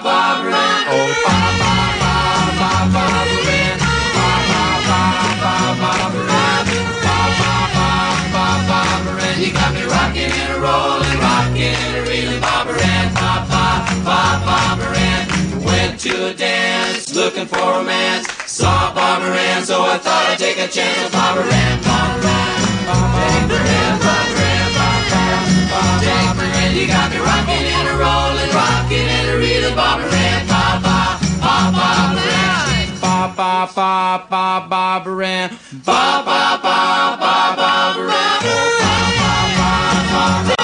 Baran. Ba ba ba ba ba baran. You got me rocking and rolling, rocking and reeling, baran. Ba ba ba ba. Went to a dance, looking for romance. Saw Barbara Ann, so I thought I'd take a chance Ann. Barbara Ann, Barbara Ann, Barbara Ann, Barbara Ann. You got me rocking and a rolling, rocking and a reeling, Barbara Ann. Ba ba ba Barbara Ann. Ba ba ba ba Barbara Ann. Ba ba ba ba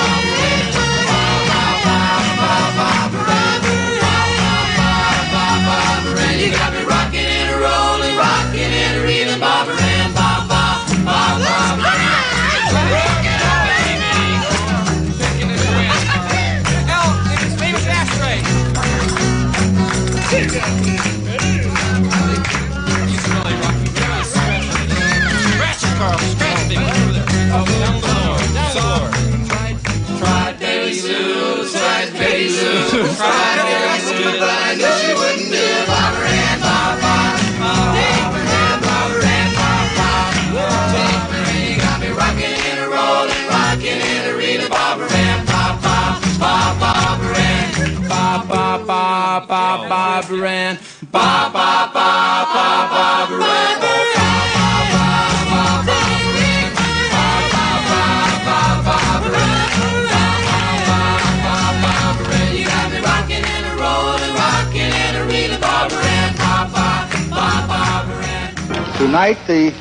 Tonight, the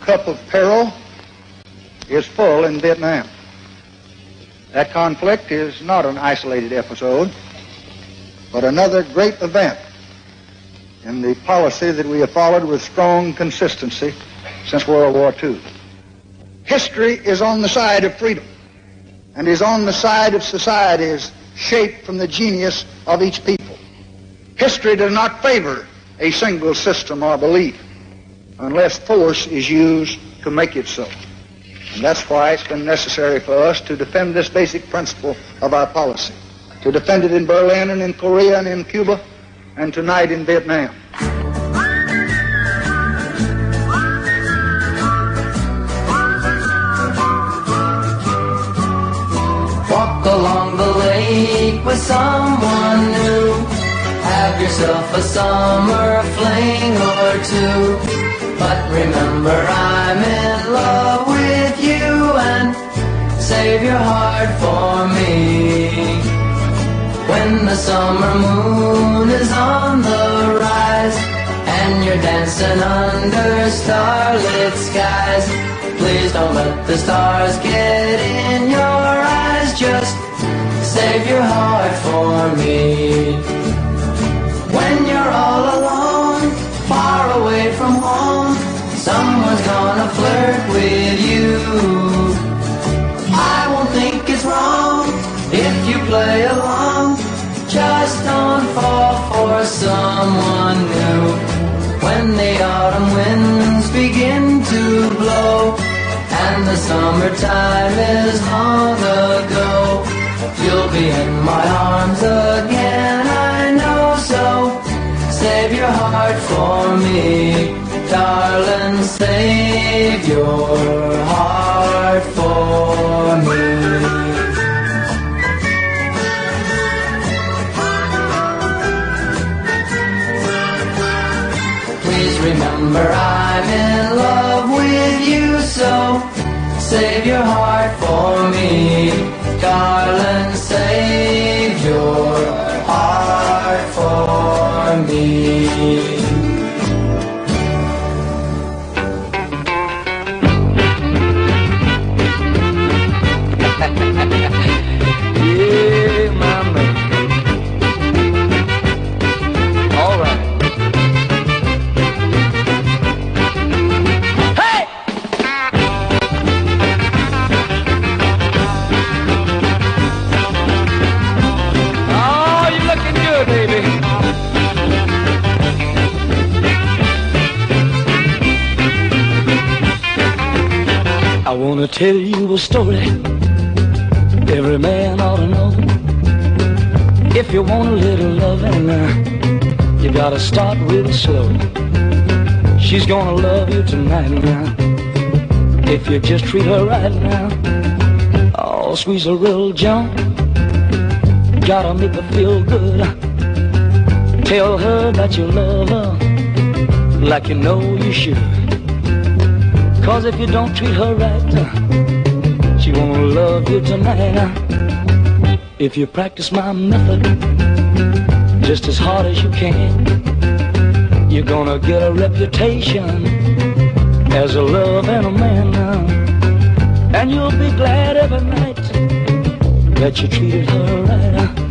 cup of peril is full in Vietnam. That conflict is not an isolated episode, but another great event in the policy that we have followed with strong consistency since World War II. History is on the side of freedom and is on the side of societies shaped from the genius of each people. History does not favor a single system or belief unless force is used to make it so. And that's why it's been necessary for us to defend this basic principle of our policy, to defend it in Berlin and in Korea and in Cuba, and tonight in Vietnam. Walk along the lake with someone new. Have yourself a summer fling or two. But remember, I'm in love save your heart for me. When the summer moon is on the rise and you're dancing under starlit skies, please don't let the stars get in your eyes. Just save your heart for me. When you're all alone, far away from home, someone new. When the autumn winds begin to blow and the summertime is long ago, you'll be in my arms again. I know so. Save your heart for me, darling. Save your heart save your heart for me, darling. Save your wanna tell you a story every man ought to know. If you want a little loving, uh, you gotta start real slow. She's gonna love you tonight now. If you just treat her right now. Oh, squeeze a real jump. Gotta make her feel good. Tell her that you love her like you know you should. Cause if you don't treat her right, she won't love you tonight. If you practice my method just as hard as you can, you're gonna get a reputation as a love and a man. And you'll be glad every night that you treated her right.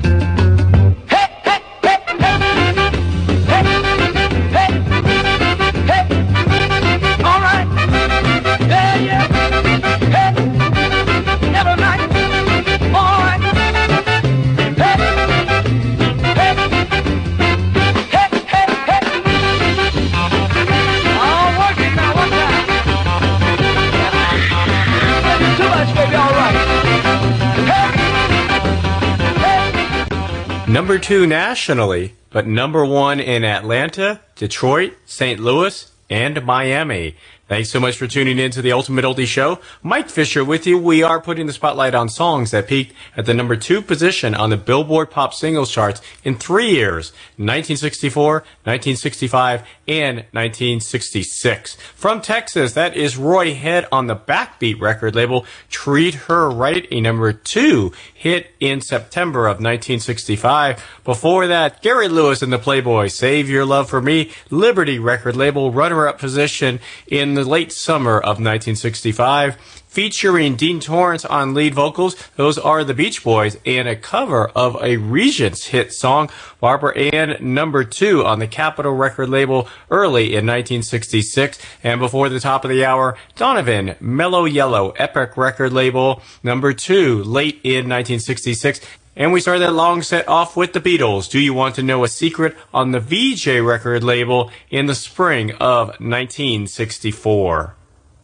Number two nationally, but number one in Atlanta, Detroit, St. Louis, and Miami. Thanks so much for tuning in to the Ultimate Oldie Show. Mike Fisher with you. We are putting the spotlight on songs that peaked at the number two position on the Billboard Pop Singles charts in three years 1964, 1965, and 1966. From Texas, that is Roy Head on the Backbeat record label. Treat Her Right, a number two hit in September of 1965. Before that, Gary Lewis and the Playboy, Save Your Love for Me, Liberty record label, runner up position in the late summer of 1965 featuring Dean Torrence on lead vocals. Those are the Beach Boys and a cover of a Regents hit song, Barbara Ann number two on the Capitol record label early in 1966. And before the top of the hour, Donovan, Mellow Yellow, Epic record label number two late in 1966. And we started that long set off with the Beatles. Do you want to know a secret on the Vee-Jay record label in the spring of 1964?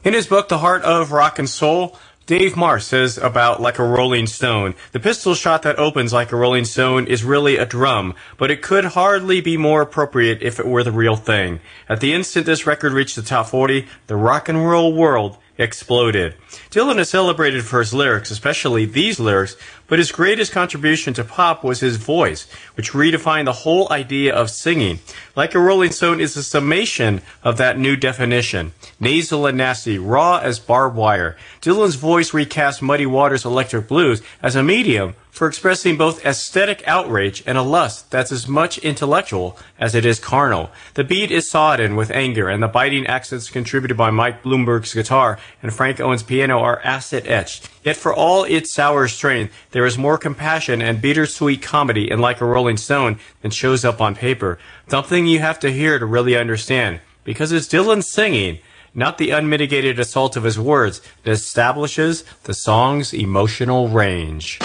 In his book, The Heart of Rock and Soul, Dave Marsh says about Like a Rolling Stone, the pistol shot that opens like a Rolling Stone is really a drum, but it could hardly be more appropriate if it were the real thing. At the instant this record reached the top 40, the rock and roll world exploded. Dylan is celebrated for his lyrics, especially these lyrics, but his greatest contribution to pop was his voice, which redefined the whole idea of singing. Like a Rolling Stone is a summation of that new definition. Nasal and nasty, raw as barbed wire. Dylan's voice recast Muddy Waters' Electric Blues as a medium for expressing both aesthetic outrage and a lust that's as much intellectual as it is carnal. The beat is sodden with anger, and the biting accents contributed by Mike Bloomfield's guitar and Frank Owen's piano are acid etched. Yet for all its sour strain, there is more compassion and bittersweet comedy in Like a Rolling Stone than shows up on paper. Something you have to hear to really understand. Because it's Dylan singing, not the unmitigated assault of his words, that establishes the song's emotional range.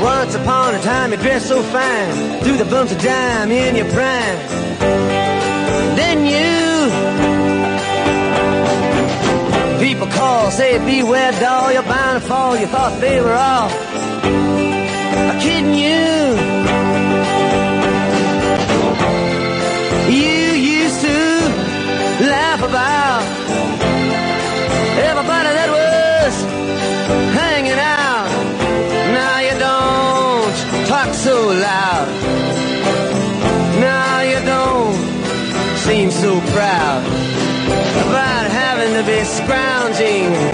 Once upon a time you dressed so fine, threw the bumps of dime in your prime. People call, say beware doll, you're bound to fall. You thought they were all kidding you. Scrounging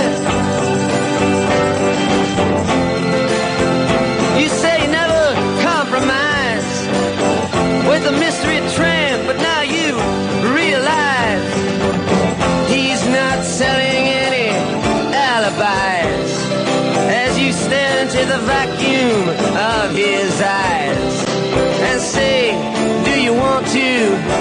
Of his eyes and say, Do you want to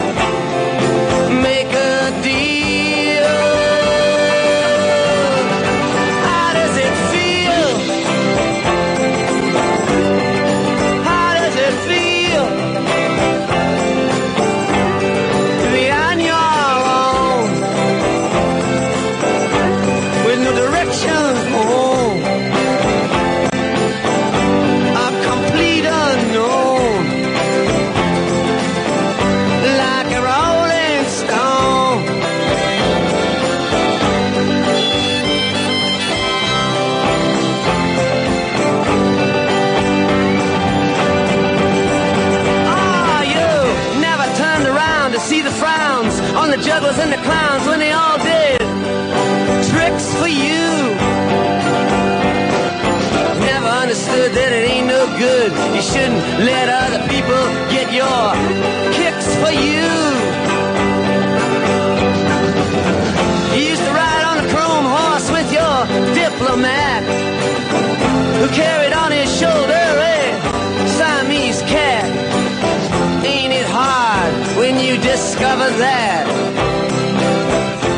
You shouldn't let other people get your kicks for you. You used to ride on a chrome horse with your diplomat who carried on his shoulder a Siamese cat. Ain't it hard when you discover that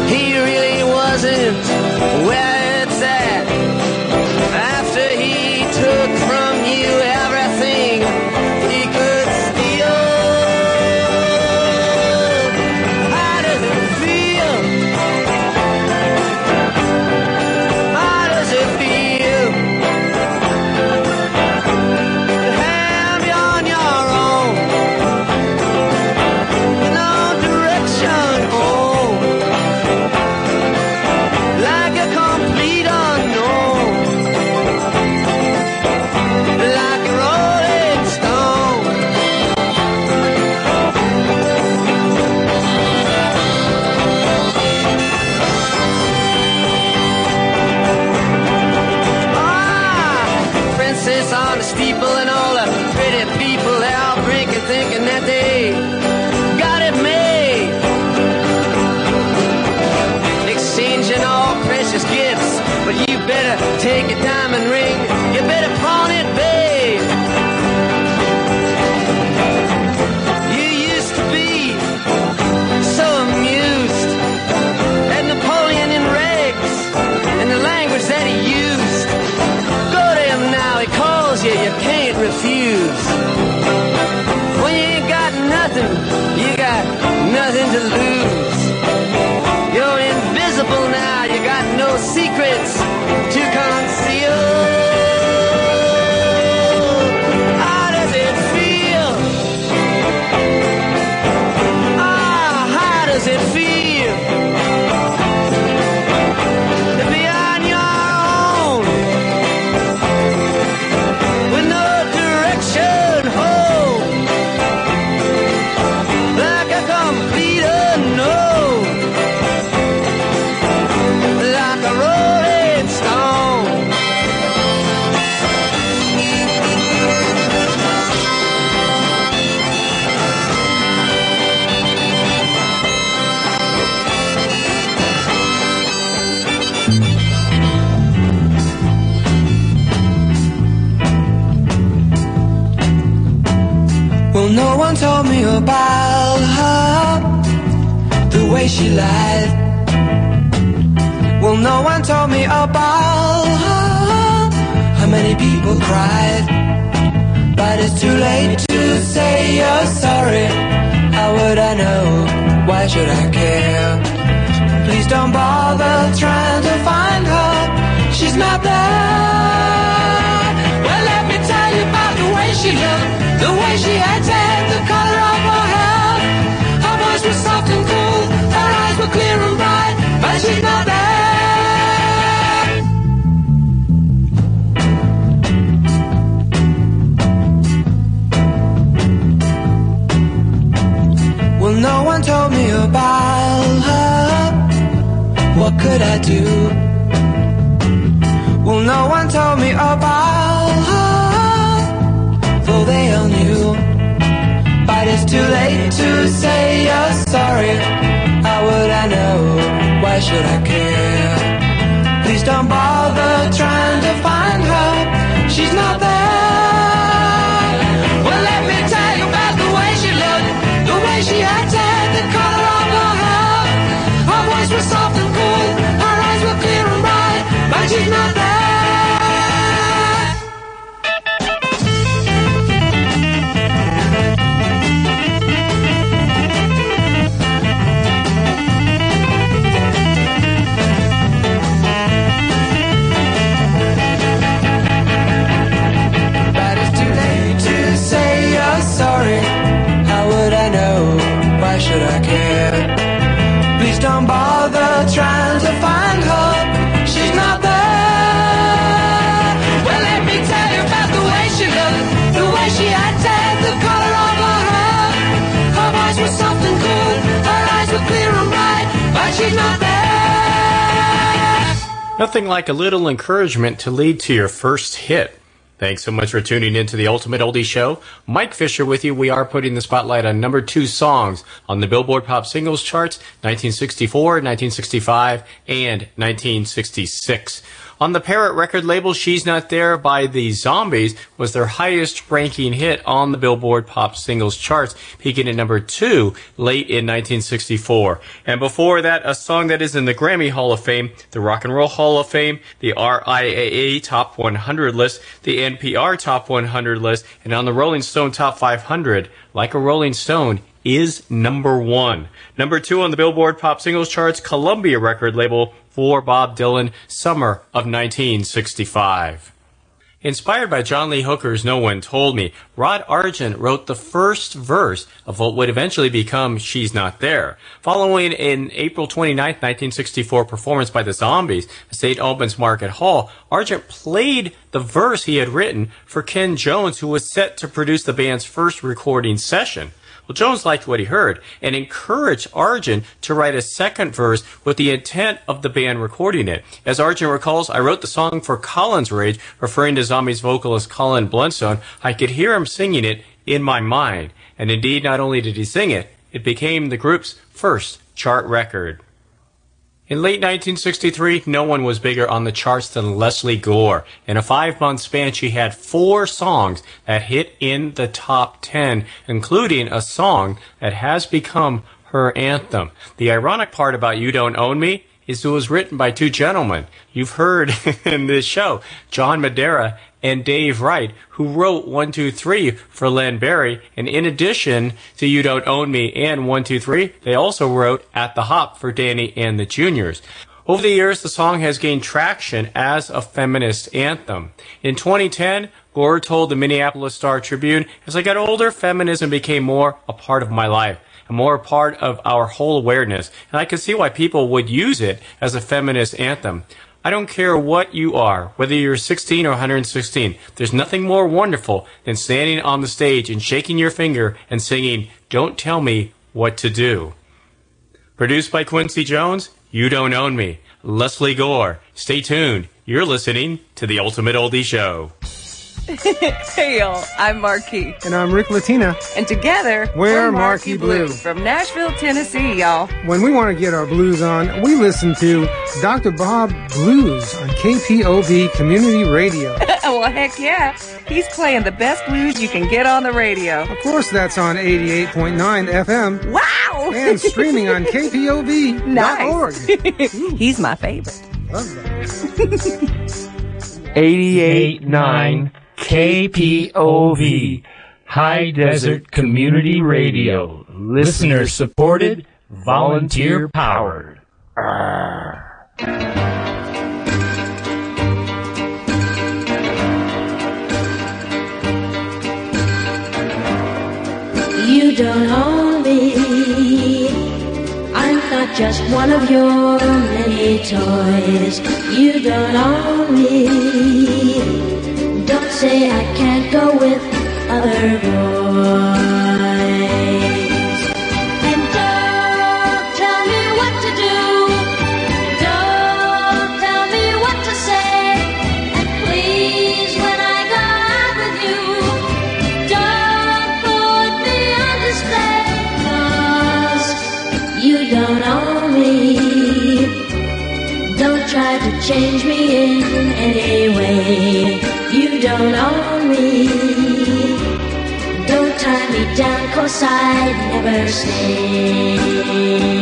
he really wasn't where Nothing like a little encouragement to lead to your first hit. Thanks so much for tuning in to the Ultimate Oldie Show. Mike Fisher with you. We are putting the spotlight on number two songs on the Billboard Pop Singles charts 1964, 1965, and 1966. On the Parrot record label, She's Not There by the Zombies was their highest ranking hit on the Billboard Pop Singles charts, peaking at number two late in 1964. And before that, a song that is in the Grammy Hall of Fame, the Rock and Roll Hall of Fame, the RIAA Top 100 list, the NPR Top 100 list, and on the Rolling Stone Top 500, like a Rolling Stone, is number one. Number two on the Billboard Pop Singles charts, Columbia record label for Bob Dylan, summer of 1965. Inspired by John Lee Hooker's No One Told Me, Rod Argent wrote the first verse of what would eventually become She's Not There. Following an April 29, 1964 performance by the Zombies at St. Albans Market Hall, Argent played the verse he had written for Ken Jones, who was set to produce the band's first recording session. Well, Jones liked what he heard and encouraged Argent to write a second verse with the intent of the band recording it. As Argent recalls, I wrote the song for Colin's Rage, referring to Zombies vocalist Colin Blunstone. I could hear him singing it in my mind. And indeed, not only did he sing it, it became the group's first chart record. In late 1963, no one was bigger on the charts than Lesley Gore. In a five month span, she had four songs that hit in the top 10, including a song that has become her anthem. The ironic part about You Don't Own Me is it was written by two gentlemen. You've heard [laughs] in this show, John Madara and Dave Wright, who wrote 123 for Len Barry. And in addition to You Don't Own Me and 123, they also wrote At the Hop for Danny and the Juniors. Over the years, the song has gained traction as a feminist anthem. In 2010, Gore told the Minneapolis Star Tribune, as I got older, feminism became more a part of my life and more a part of our whole awareness. And I can see why people would use it as a feminist anthem. I don't care what you are, whether you're 16 or 116. There's nothing more wonderful than standing on the stage and shaking your finger and singing, Don't Tell Me What to Do. Produced by Quincy Jones, You Don't Own Me. Lesley Gore. Stay tuned. You're listening to The Ultimate Oldie Show. [laughs] hey y'all, I'm Marquis. And I'm Rick Latina. And together, We're Marquee Blue. From Nashville, Tennessee, y'all. When we want to get our blues on, we listen to Dr. Bob Blues on KPOV Community Radio. [laughs] well, heck yeah. He's playing the best blues you can get on the radio. Of course, that's on 88.9 FM. Wow! And streaming on KPOV.org. [laughs] Nice. He's my favorite. Love that. 88.9 KPOV High Desert Community Radio. Listener supported, volunteer powered. You don't own me. I'm not just one of your many toys. You don't own me. Say I can't go with other boys. And don't tell me what to do. Don't tell me what to say. And please, when I go out with you, don't put me on display. 'Cause you don't own me. Don't try to change me I'd never stay.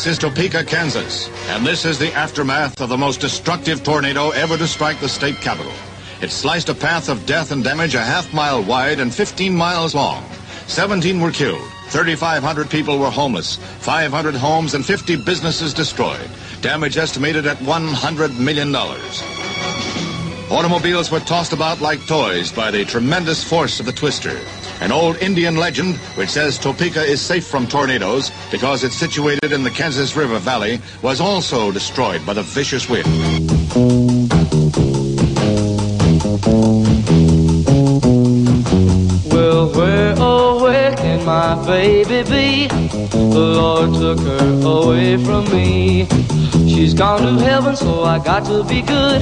This is Topeka, Kansas, and this is the aftermath of the most destructive tornado ever to strike the state capital. It sliced a path of death and damage a half mile wide and 15 miles long. 17 were killed. 3,500 people were homeless. 500 homes and 50 businesses destroyed. Damage estimated at $100 million. Automobiles were tossed about like toys by the tremendous force of the twister. An old Indian legend which says Topeka is safe from tornadoes because it's situated in the Kansas River Valley was also destroyed by the vicious wind. Well, where, oh, where can my baby be? The Lord took her away from me. She's gone to heaven, so I got to be good.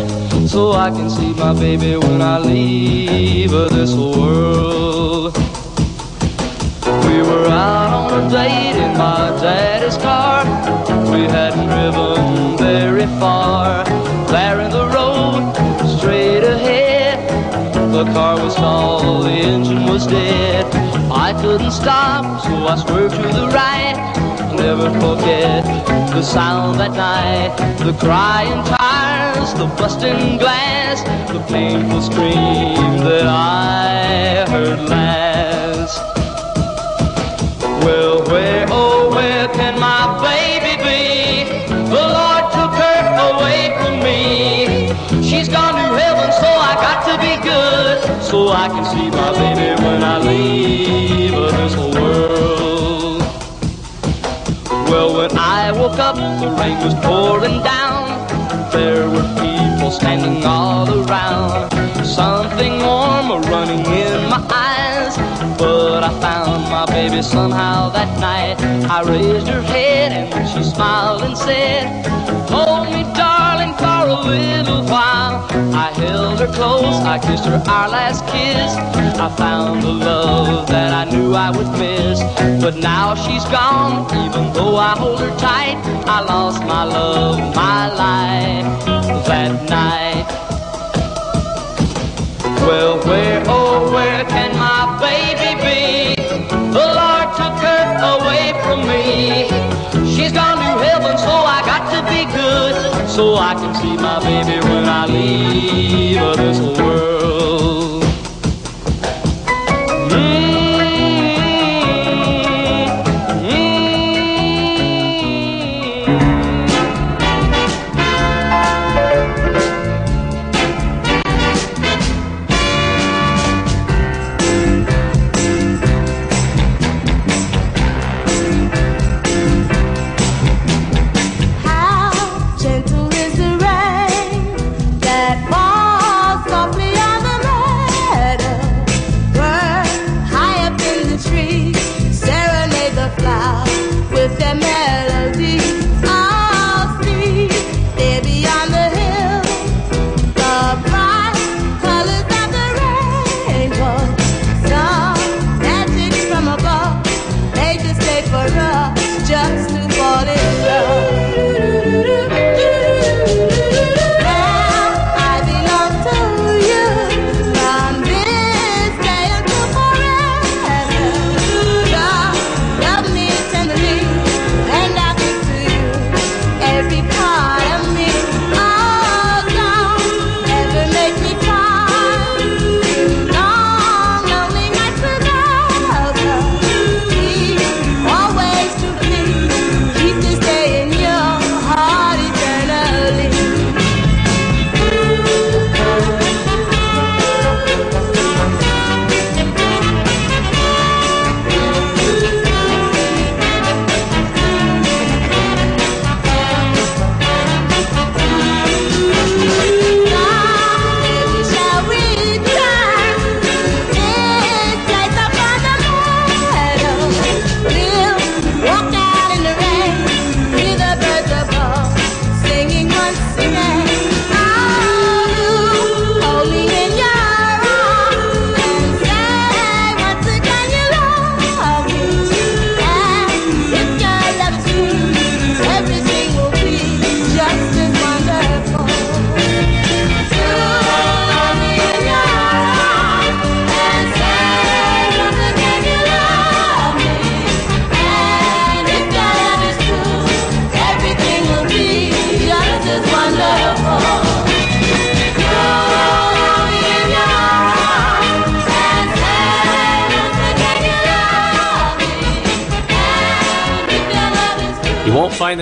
So I can see my baby when I leave this world. A date in my daddy's car. We hadn't driven very far. In the road, straight ahead. The car was stalled, the engine was dead. I couldn't stop, so I swerved to the right. Never forget the sound that night, the crying tires, the busting glass, the painful scream that I heard last. Well, where, oh, where can my baby be? The Lord took her away from me. She's gone to heaven, so I got to be good, so I can see my baby when I leave this world. Well, when I woke up, the rain was pouring down. There were people standing all around. Something warm running in my eyes. My baby somehow that night. I raised her head and she smiled and said, Hold me, darling, for a little while. I held her close, I kissed her our last kiss. I found the love that I knew I would miss. But now she's gone, even though I hold her tight. I lost my love, my life that night. Well, where, oh, where can so I can see my baby when I leave this world.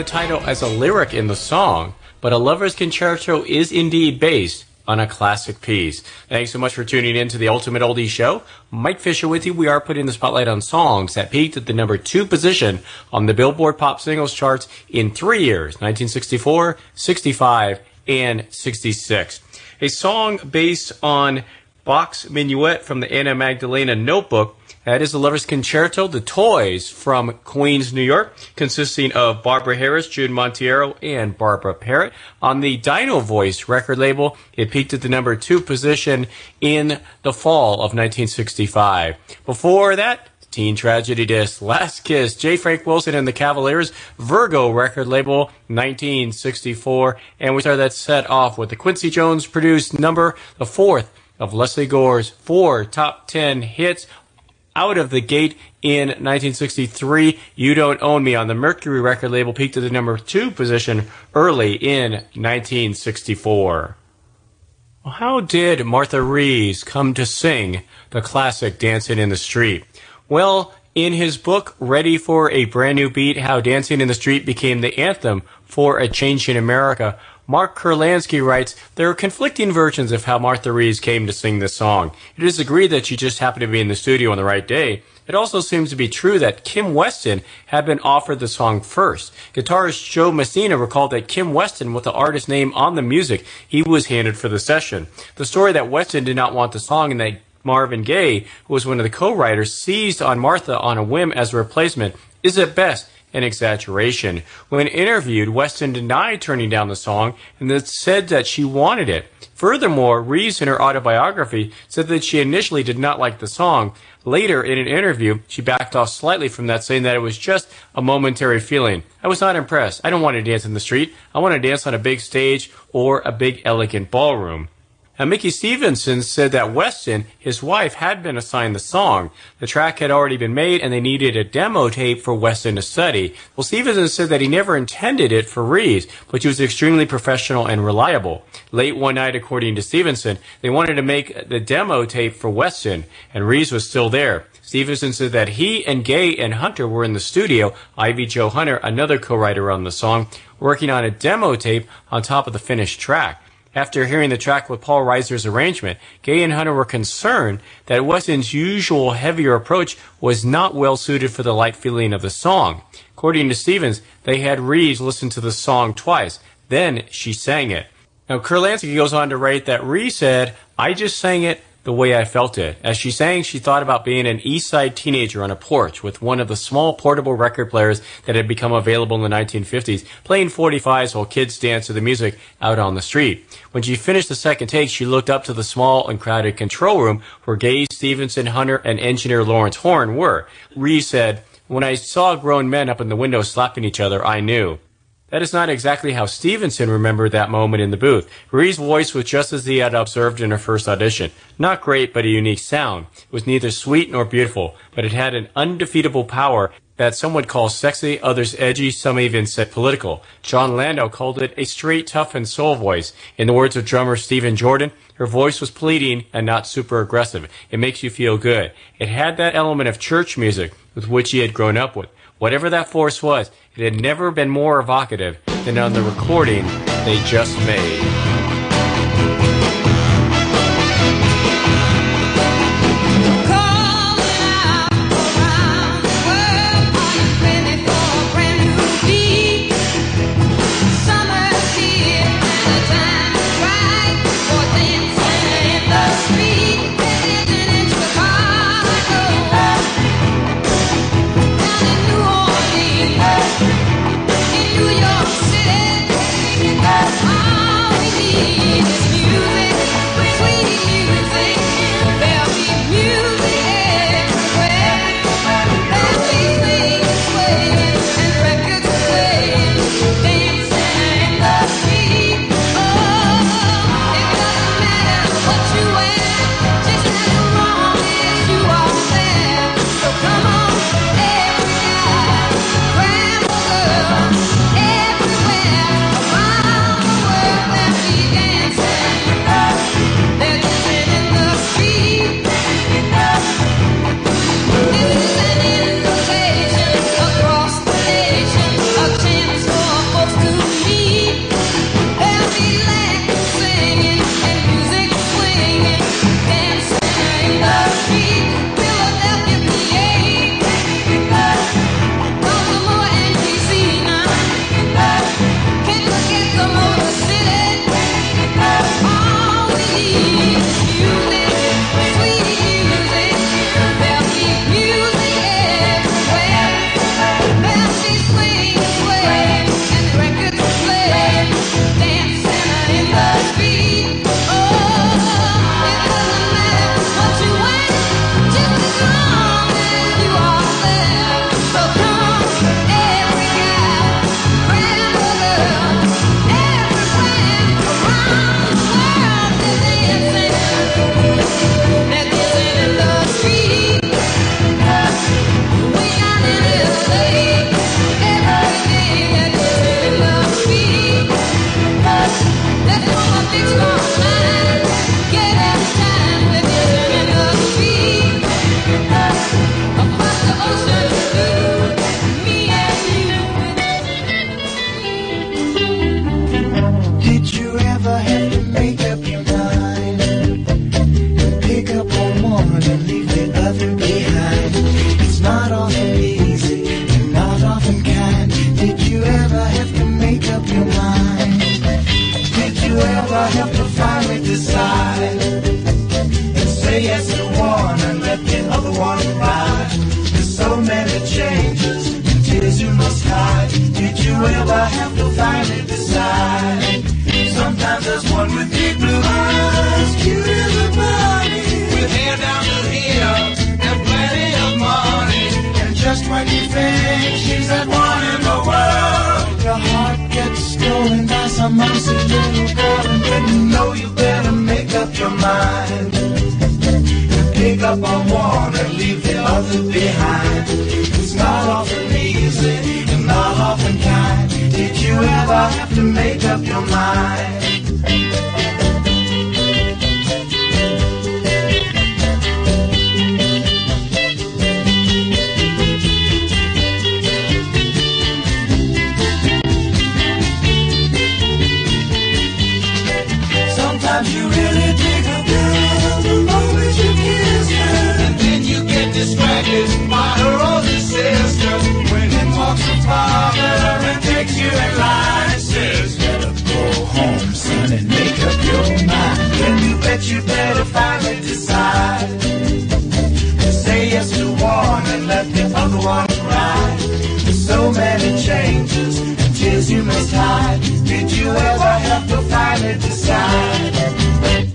Title as a lyric in the song, but A Lover's Concerto is indeed based on a classic piece. Thanks so much for tuning in to the Ultimate Oldie Show. Mike Fisher with you. We are putting the spotlight on songs that peaked at the number two position on the Billboard Pop Singles charts in three years 1964, 65, and 66. A song based on Bach's Minuet from the Anna Magdalena Notebook. That is the Lover's Concerto, The Toys from Queens, New York, consisting of Barbara Harris, June Monteiro, and Barbara Parritt. On the DynoVoice record label, it peaked at the number two position in the fall of 1965. Before that, Teen Tragedy Disc, Last Kiss, J. Frank Wilson and the Cavaliers, Virgo record label, 1964. And we start that set off with the Quincy Jones produced number, the fourth of Lesley Gore's four top ten hits out of the gate in 1963. You Don't Own Me on the Mercury record label peaked at the number two position early in 1964. Well, how did Martha Reeves come to sing the classic Dancing in the Street? Well, in his book, Ready for a Brand New Beat How Dancing in the Street Became the Anthem for a Change in America, Mark Kurlansky writes, There are conflicting versions of how Martha Reeves came to sing this song. It is agreed that she just happened to be in the studio on the right day. It also seems to be true that Kim Weston had been offered the song first. Guitarist Joe Messina recalled that Kim Weston, with the artist name on the music, he was handed for the session. The story that Weston did not want the song and that Marvin Gaye, who was one of the co-writers, seized on Martha on a whim as a replacement is at best an exaggeration. When interviewed, Weston denied turning down the song and said that she wanted it. Furthermore, Reeves in her autobiography said that she initially did not like the song. Later, in an interview, she backed off slightly from that, saying that it was just a momentary feeling. I was not impressed. I don't want to dance in the street. I want to dance on a big stage or a big elegant ballroom. Now, Mickey Stevenson said that Weston, his wife, had been assigned the song. The track had already been made and they needed a demo tape for Weston to study. Well, Stevenson said that he never intended it for Reeves, but she was extremely professional and reliable. Late one night, according to Stevenson, they wanted to make the demo tape for Weston, and Reeves was still there. Stevenson said that he and Gaye and Hunter were in the studio, Ivy Joe Hunter, another co-writer on the song, working on a demo tape on top of the finished track. After hearing the track with Paul Riser's arrangement, Gaye and Hunter were concerned that Weston's usual heavier approach was not well suited for the light feeling of the song. According to Stevens, they had Reeves listen to the song twice. Then she sang it. Now, Kurlansky goes on to write that Reeves said, I just sang it the way I felt it. As she sang, she thought about being an East Side teenager on a porch with one of the small portable record players that had become available in the 1950s, playing 45s while kids danced to the music out on the street. When she finished the second take, she looked up to the small and crowded control room where Gaye, Stevenson, Hunter, and engineer Lawrence Horn were. Reeves said, When I saw grown men up in the window slapping each other, I knew. That is not exactly how Stevenson remembered that moment in the booth. Marie's voice was just as he had observed in her first audition. Not great, but a unique sound. It was neither sweet nor beautiful, but it had an undefeatable power that some would call sexy, others edgy, some even said political. Jon Landau called it a straight, tough, and soul voice. In the words of drummer Stephen Jordan, her voice was pleading and not super aggressive. It makes you feel good. It had that element of church music with which he had grown up with. Whatever that force was, it had never been more evocative than on the recording they just made.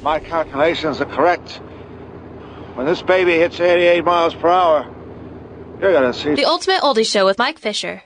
My calculations are correct. When this baby hits 88 miles per hour, you're gonna see. The Ultimate Oldie Show with Mike Fisher.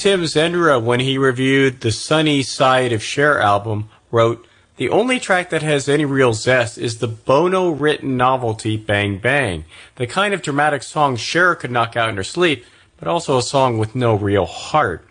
Tim Sendra, when he reviewed the Sonny Side of Cher album, wrote, the only track that has any real zest is the Bono written novelty Bang Bang, the kind of dramatic song Cher could knock out in her sleep, but also a song with no real heart.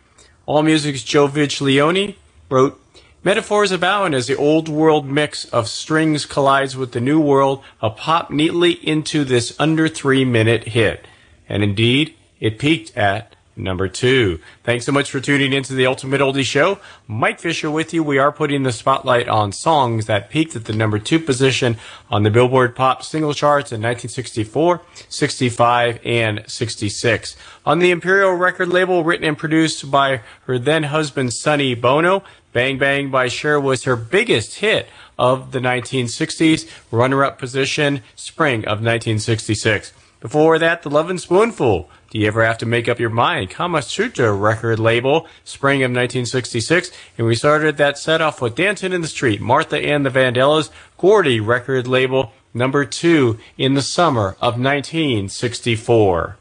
AllMusic's Joe Leone wrote, Metaphors abound as the old world mix of strings collides with the new world a pop neatly into this under three minute hit. And indeed, it peaked at number two. Thanks so much for tuning into the Ultimate Oldie Show. Mike Fisher with you. We are putting the spotlight on songs that peaked at the number two position on the Billboard Pop single charts in 1964, 65, and 66. On the Imperial record label, written and produced by her then husband Sonny Bono, Bang Bang by Cher was her biggest hit of the 1960s, runner up position, spring of 1966. Before that, The Lovin' Spoonful. Do you ever have to make up your mind? Kama Sutra record label, spring of 1966. And we started that set off with Dancing in the Street, Martha and the Vandellas, Gordy record label, number two in the summer of 1964.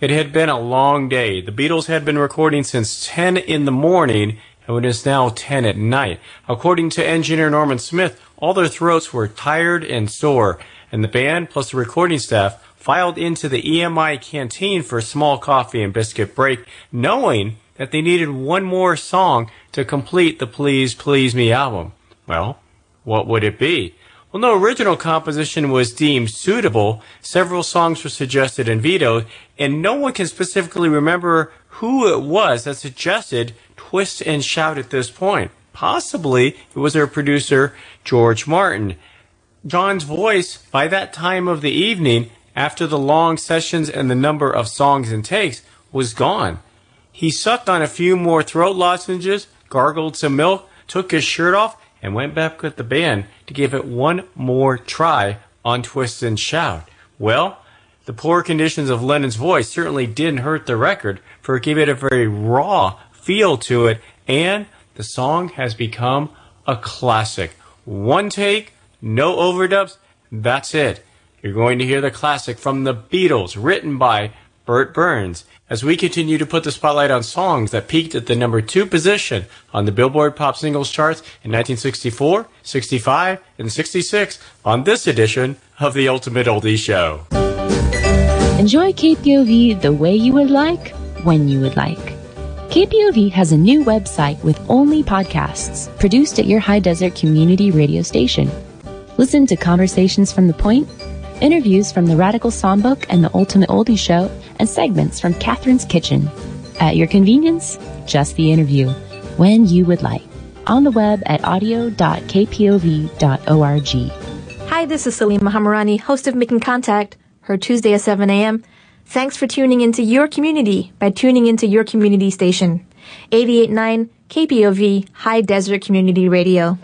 It had been a long day. The Beatles had been recording since 10 in the morning, and it is now 10 at night. According to engineer Norman Smith, all their throats were tired and sore, and the band plus the recording staff filed into the EMI canteen for a small coffee and biscuit break, knowing that they needed one more song to complete the Please Please Me album. Well, what would it be? Well, no original composition was deemed suitable. Several songs were suggested and vetoed, and no one can specifically remember who it was that suggested Twist and Shout at this point. Possibly it was their producer, George Martin. John's voice, by that time of the evening, after the long sessions and the number of songs and takes, was gone. He sucked on a few more throat lozenges, gargled some milk, took his shirt off, and went back with the band to give it one more try on Twist and Shout. Well, the poor conditions of Lennon's voice certainly didn't hurt the record, for it gave it a very raw feel to it, and the song has become a classic. One take, no overdubs, that's it. You're going to hear the classic from the Beatles, written by Bert Berns, as we continue to put the spotlight on songs that peaked at the number two position on the Billboard Pop Singles charts in 1964, 65, and 66 on this edition of the Ultimate Oldie Show. Enjoy KPOV the way you would like, when you would like. KPOV has a new website with only podcasts produced at your high desert community radio station. Listen to conversations from the point, interviews from the Radical Songbook and the Ultimate Oldie Show, and segments from Catherine's Kitchen. At your convenience, just the interview, when you would like. On the web at audio.kpov.org. Hi, this is Salima Hamirani, host of Making Contact, her Tuesday at 7 a.m. Thanks for tuning into your community by tuning into your community station. 88.9 KPOV High Desert Community Radio.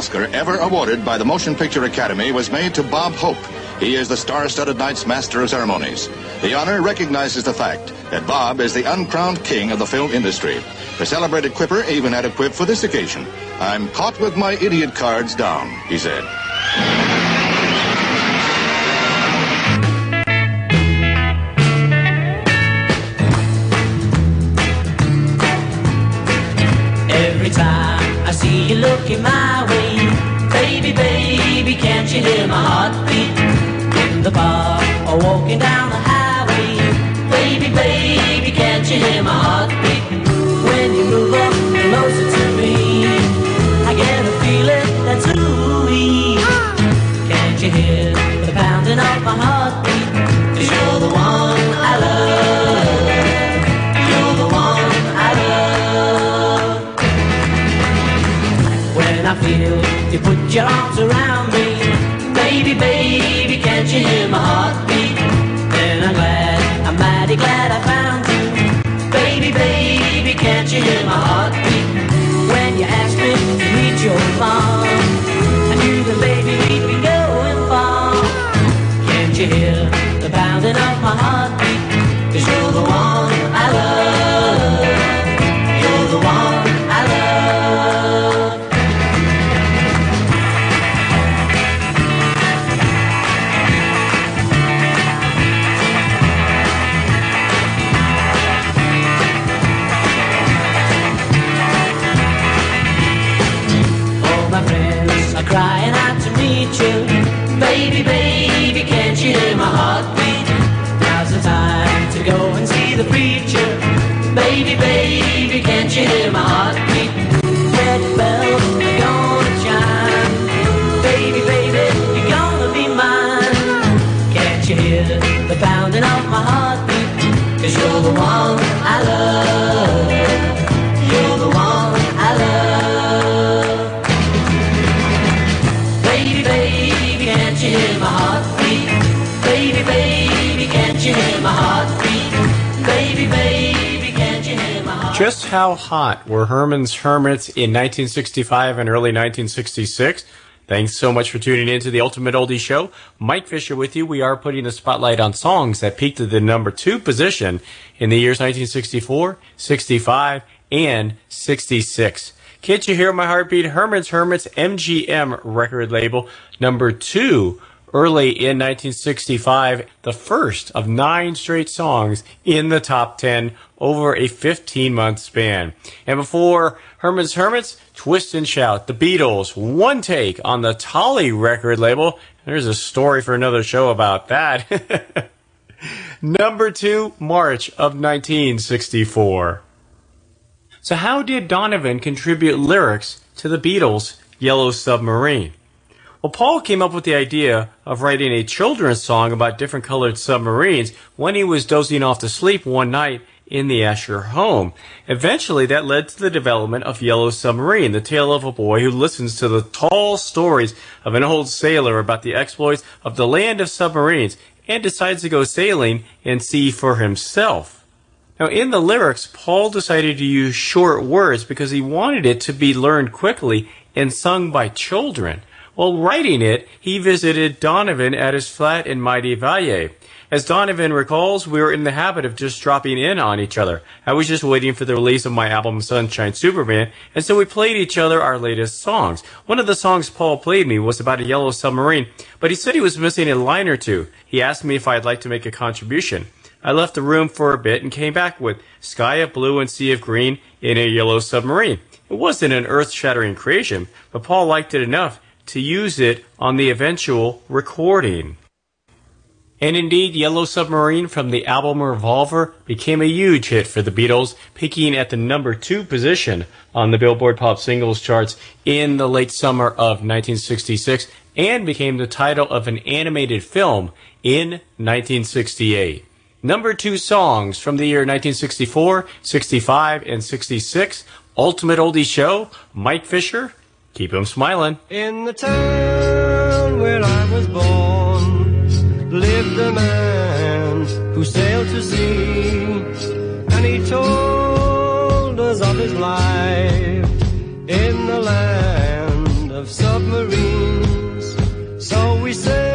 Oscar, ever awarded by the Motion Picture Academy was made to Bob Hope. He is the star-studded night's master of ceremonies. The honor recognizes the fact that Bob is the uncrowned king of the film industry. The celebrated quipper even had a quip for this occasion. I'm caught with my idiot cards down, he said. Hermits in 1965 and early 1966? Thanks so much for tuning in to the Ultimate Oldie Show. Mike Fisher with you. We are putting the spotlight on songs that peaked at the number two position in the years 1964, 65, and 66. Can't you hear my heartbeat? Herman's Hermits MGM record label, number two, early in 1965, the first of nine straight songs in the top 10 over a 15 month span. And before Herman's Hermits, Twist and Shout, the Beatles, one take on the Tollie record label. There's a story for another show about that. [laughs] Number two, March of 1964. So, how did Donovan contribute lyrics to the Beatles' Yellow Submarine? Well, Paul came up with the idea of writing a children's song about different colored submarines when he was dozing off to sleep one night in the Asher home. Eventually, that led to the development of Yellow Submarine, the tale of a boy who listens to the tall stories of an old sailor about the exploits of the land of submarines and decides to go sailing and see for himself. Now, in the lyrics, Paul decided to use short words because he wanted it to be learned quickly and sung by children. While writing it, he visited Donovan at his flat in Maida Vale. As Donovan recalls, we were in the habit of just dropping in on each other. I was just waiting for the release of my album Sunshine Superman, and so we played each other our latest songs. One of the songs Paul played me was about a yellow submarine, but he said he was missing a line or two. He asked me if I'd like to make a contribution. I left the room for a bit and came back with Sky of Blue and Sea of Green in a Yellow Submarine. It wasn't an earth shattering creation, but Paul liked it enough to use it on the eventual recording. And indeed, Yellow Submarine from the album Revolver became a huge hit for the Beatles, peaking at the number two position on the Billboard Pop Singles charts in the late summer of 1966 and became the title of an animated film in 1968. Number two songs from the year 1964, 65, and 66. Ultimate Oldie Show, Mike Fisher. Keep 'em smiling. In the town where I was born lived a man who sailed to sea, and he told us of his life in the land of submarines. So we sailed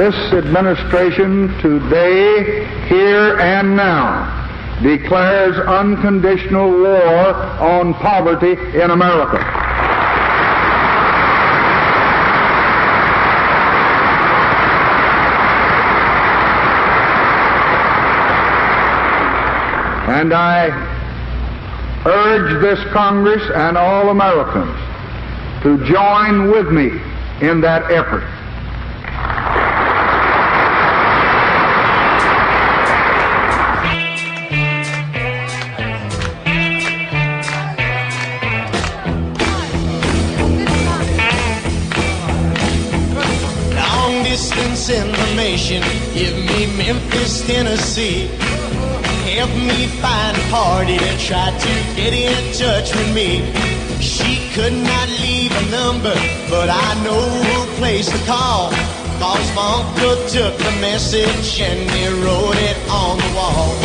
this administration today, here and now, declares unconditional war on poverty in America. And I urge this Congress and all Americans to join with me in that effort. Information, give me Memphis, Tennessee. Help me find a party that tried to get in touch with me. She could not leave a number, but I know a place to call. Cause my uncle took the message and he wrote it on the wall.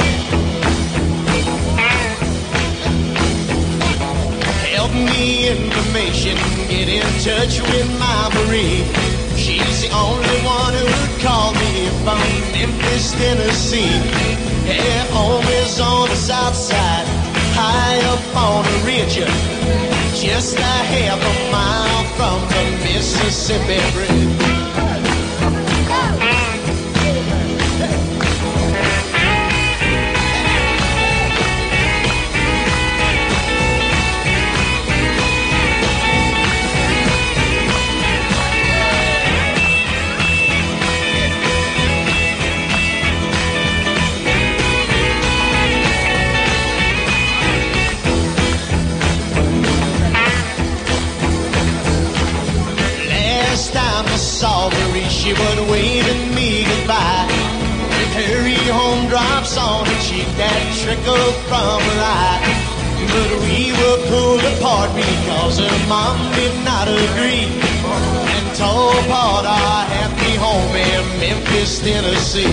Help me information, get in touch with my Marie. She's the only one who would call me from Memphis, Tennessee. Home is on the south side, high up on a ridge, just a half a mile from the Mississippi Bridge. That trickled from her eye. But we were pulled apart because her mom did not agree. And told apart our happy home in Memphis, Tennessee.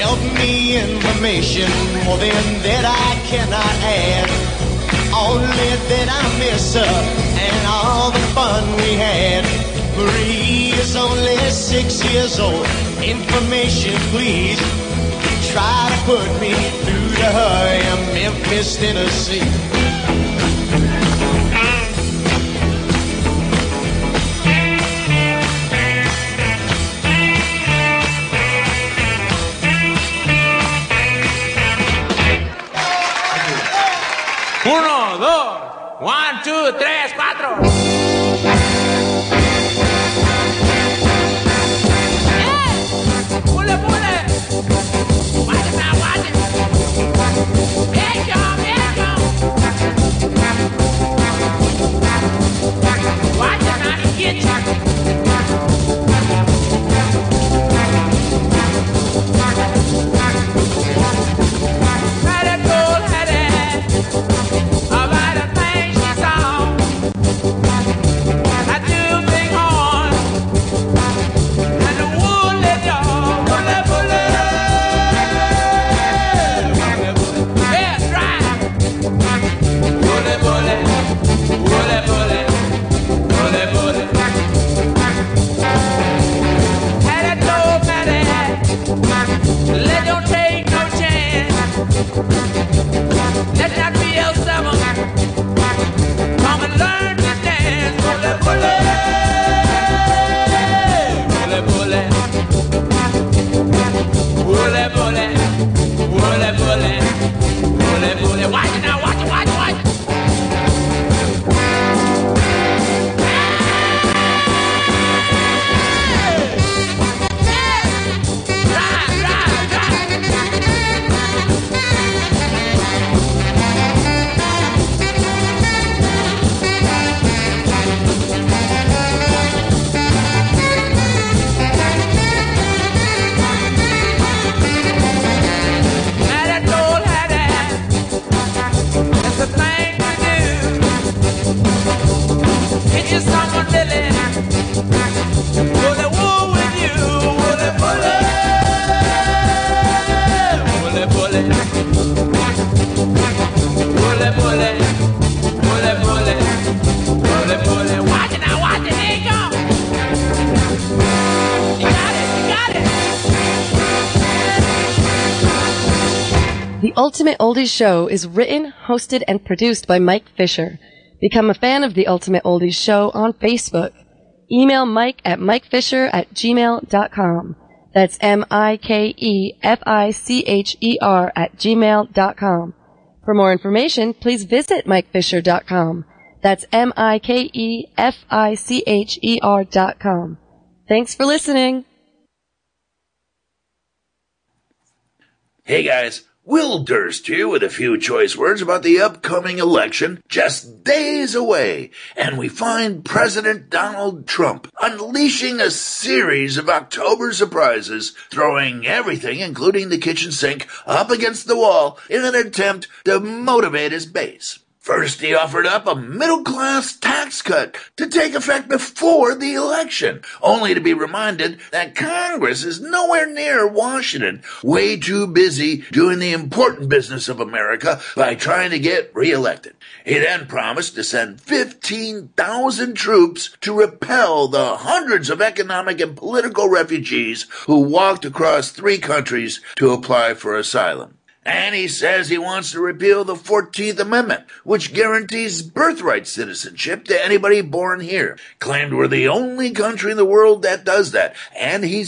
Help me information more than that I cannot add. Only that I miss her and all the fun we had. Marie is only six years old. Information, please. Try to put me through to her in Memphis, Tennessee. Uno, dos, one, two, tres, cuatro. get chocolate. Why? you I Ultimate Oldies Show is written, hosted, and produced by Mike Fisher. Become a fan of The Ultimate Oldies Show on Facebook. Email Mike at mikefisher at gmail.com. That's M-I-K-E-F-I-C-H-E-R at gmail.com. For more information, please visit mikefisher.com. That's M-I-K-E-F-I-C-H-E-R dot com. Thanks for listening. Hey guys, Will Durst here with a few choice words about the upcoming election just days away. And we find President Donald Trump unleashing a series of October surprises, throwing everything, including the kitchen sink, up against the wall in an attempt to motivate his base. First, he offered up a middle class tax cut to take effect before the election, only to be reminded that Congress is nowhere near Washington, way too busy doing the important business of America by trying to get reelected. He then promised to send 15,000 troops to repel the hundreds of economic and political refugees who walked across three countries to apply for asylum. And he says he wants to repeal the 14th Amendment, which guarantees birthright citizenship to anybody born here. Claimed we're the only country in the world that does that. And he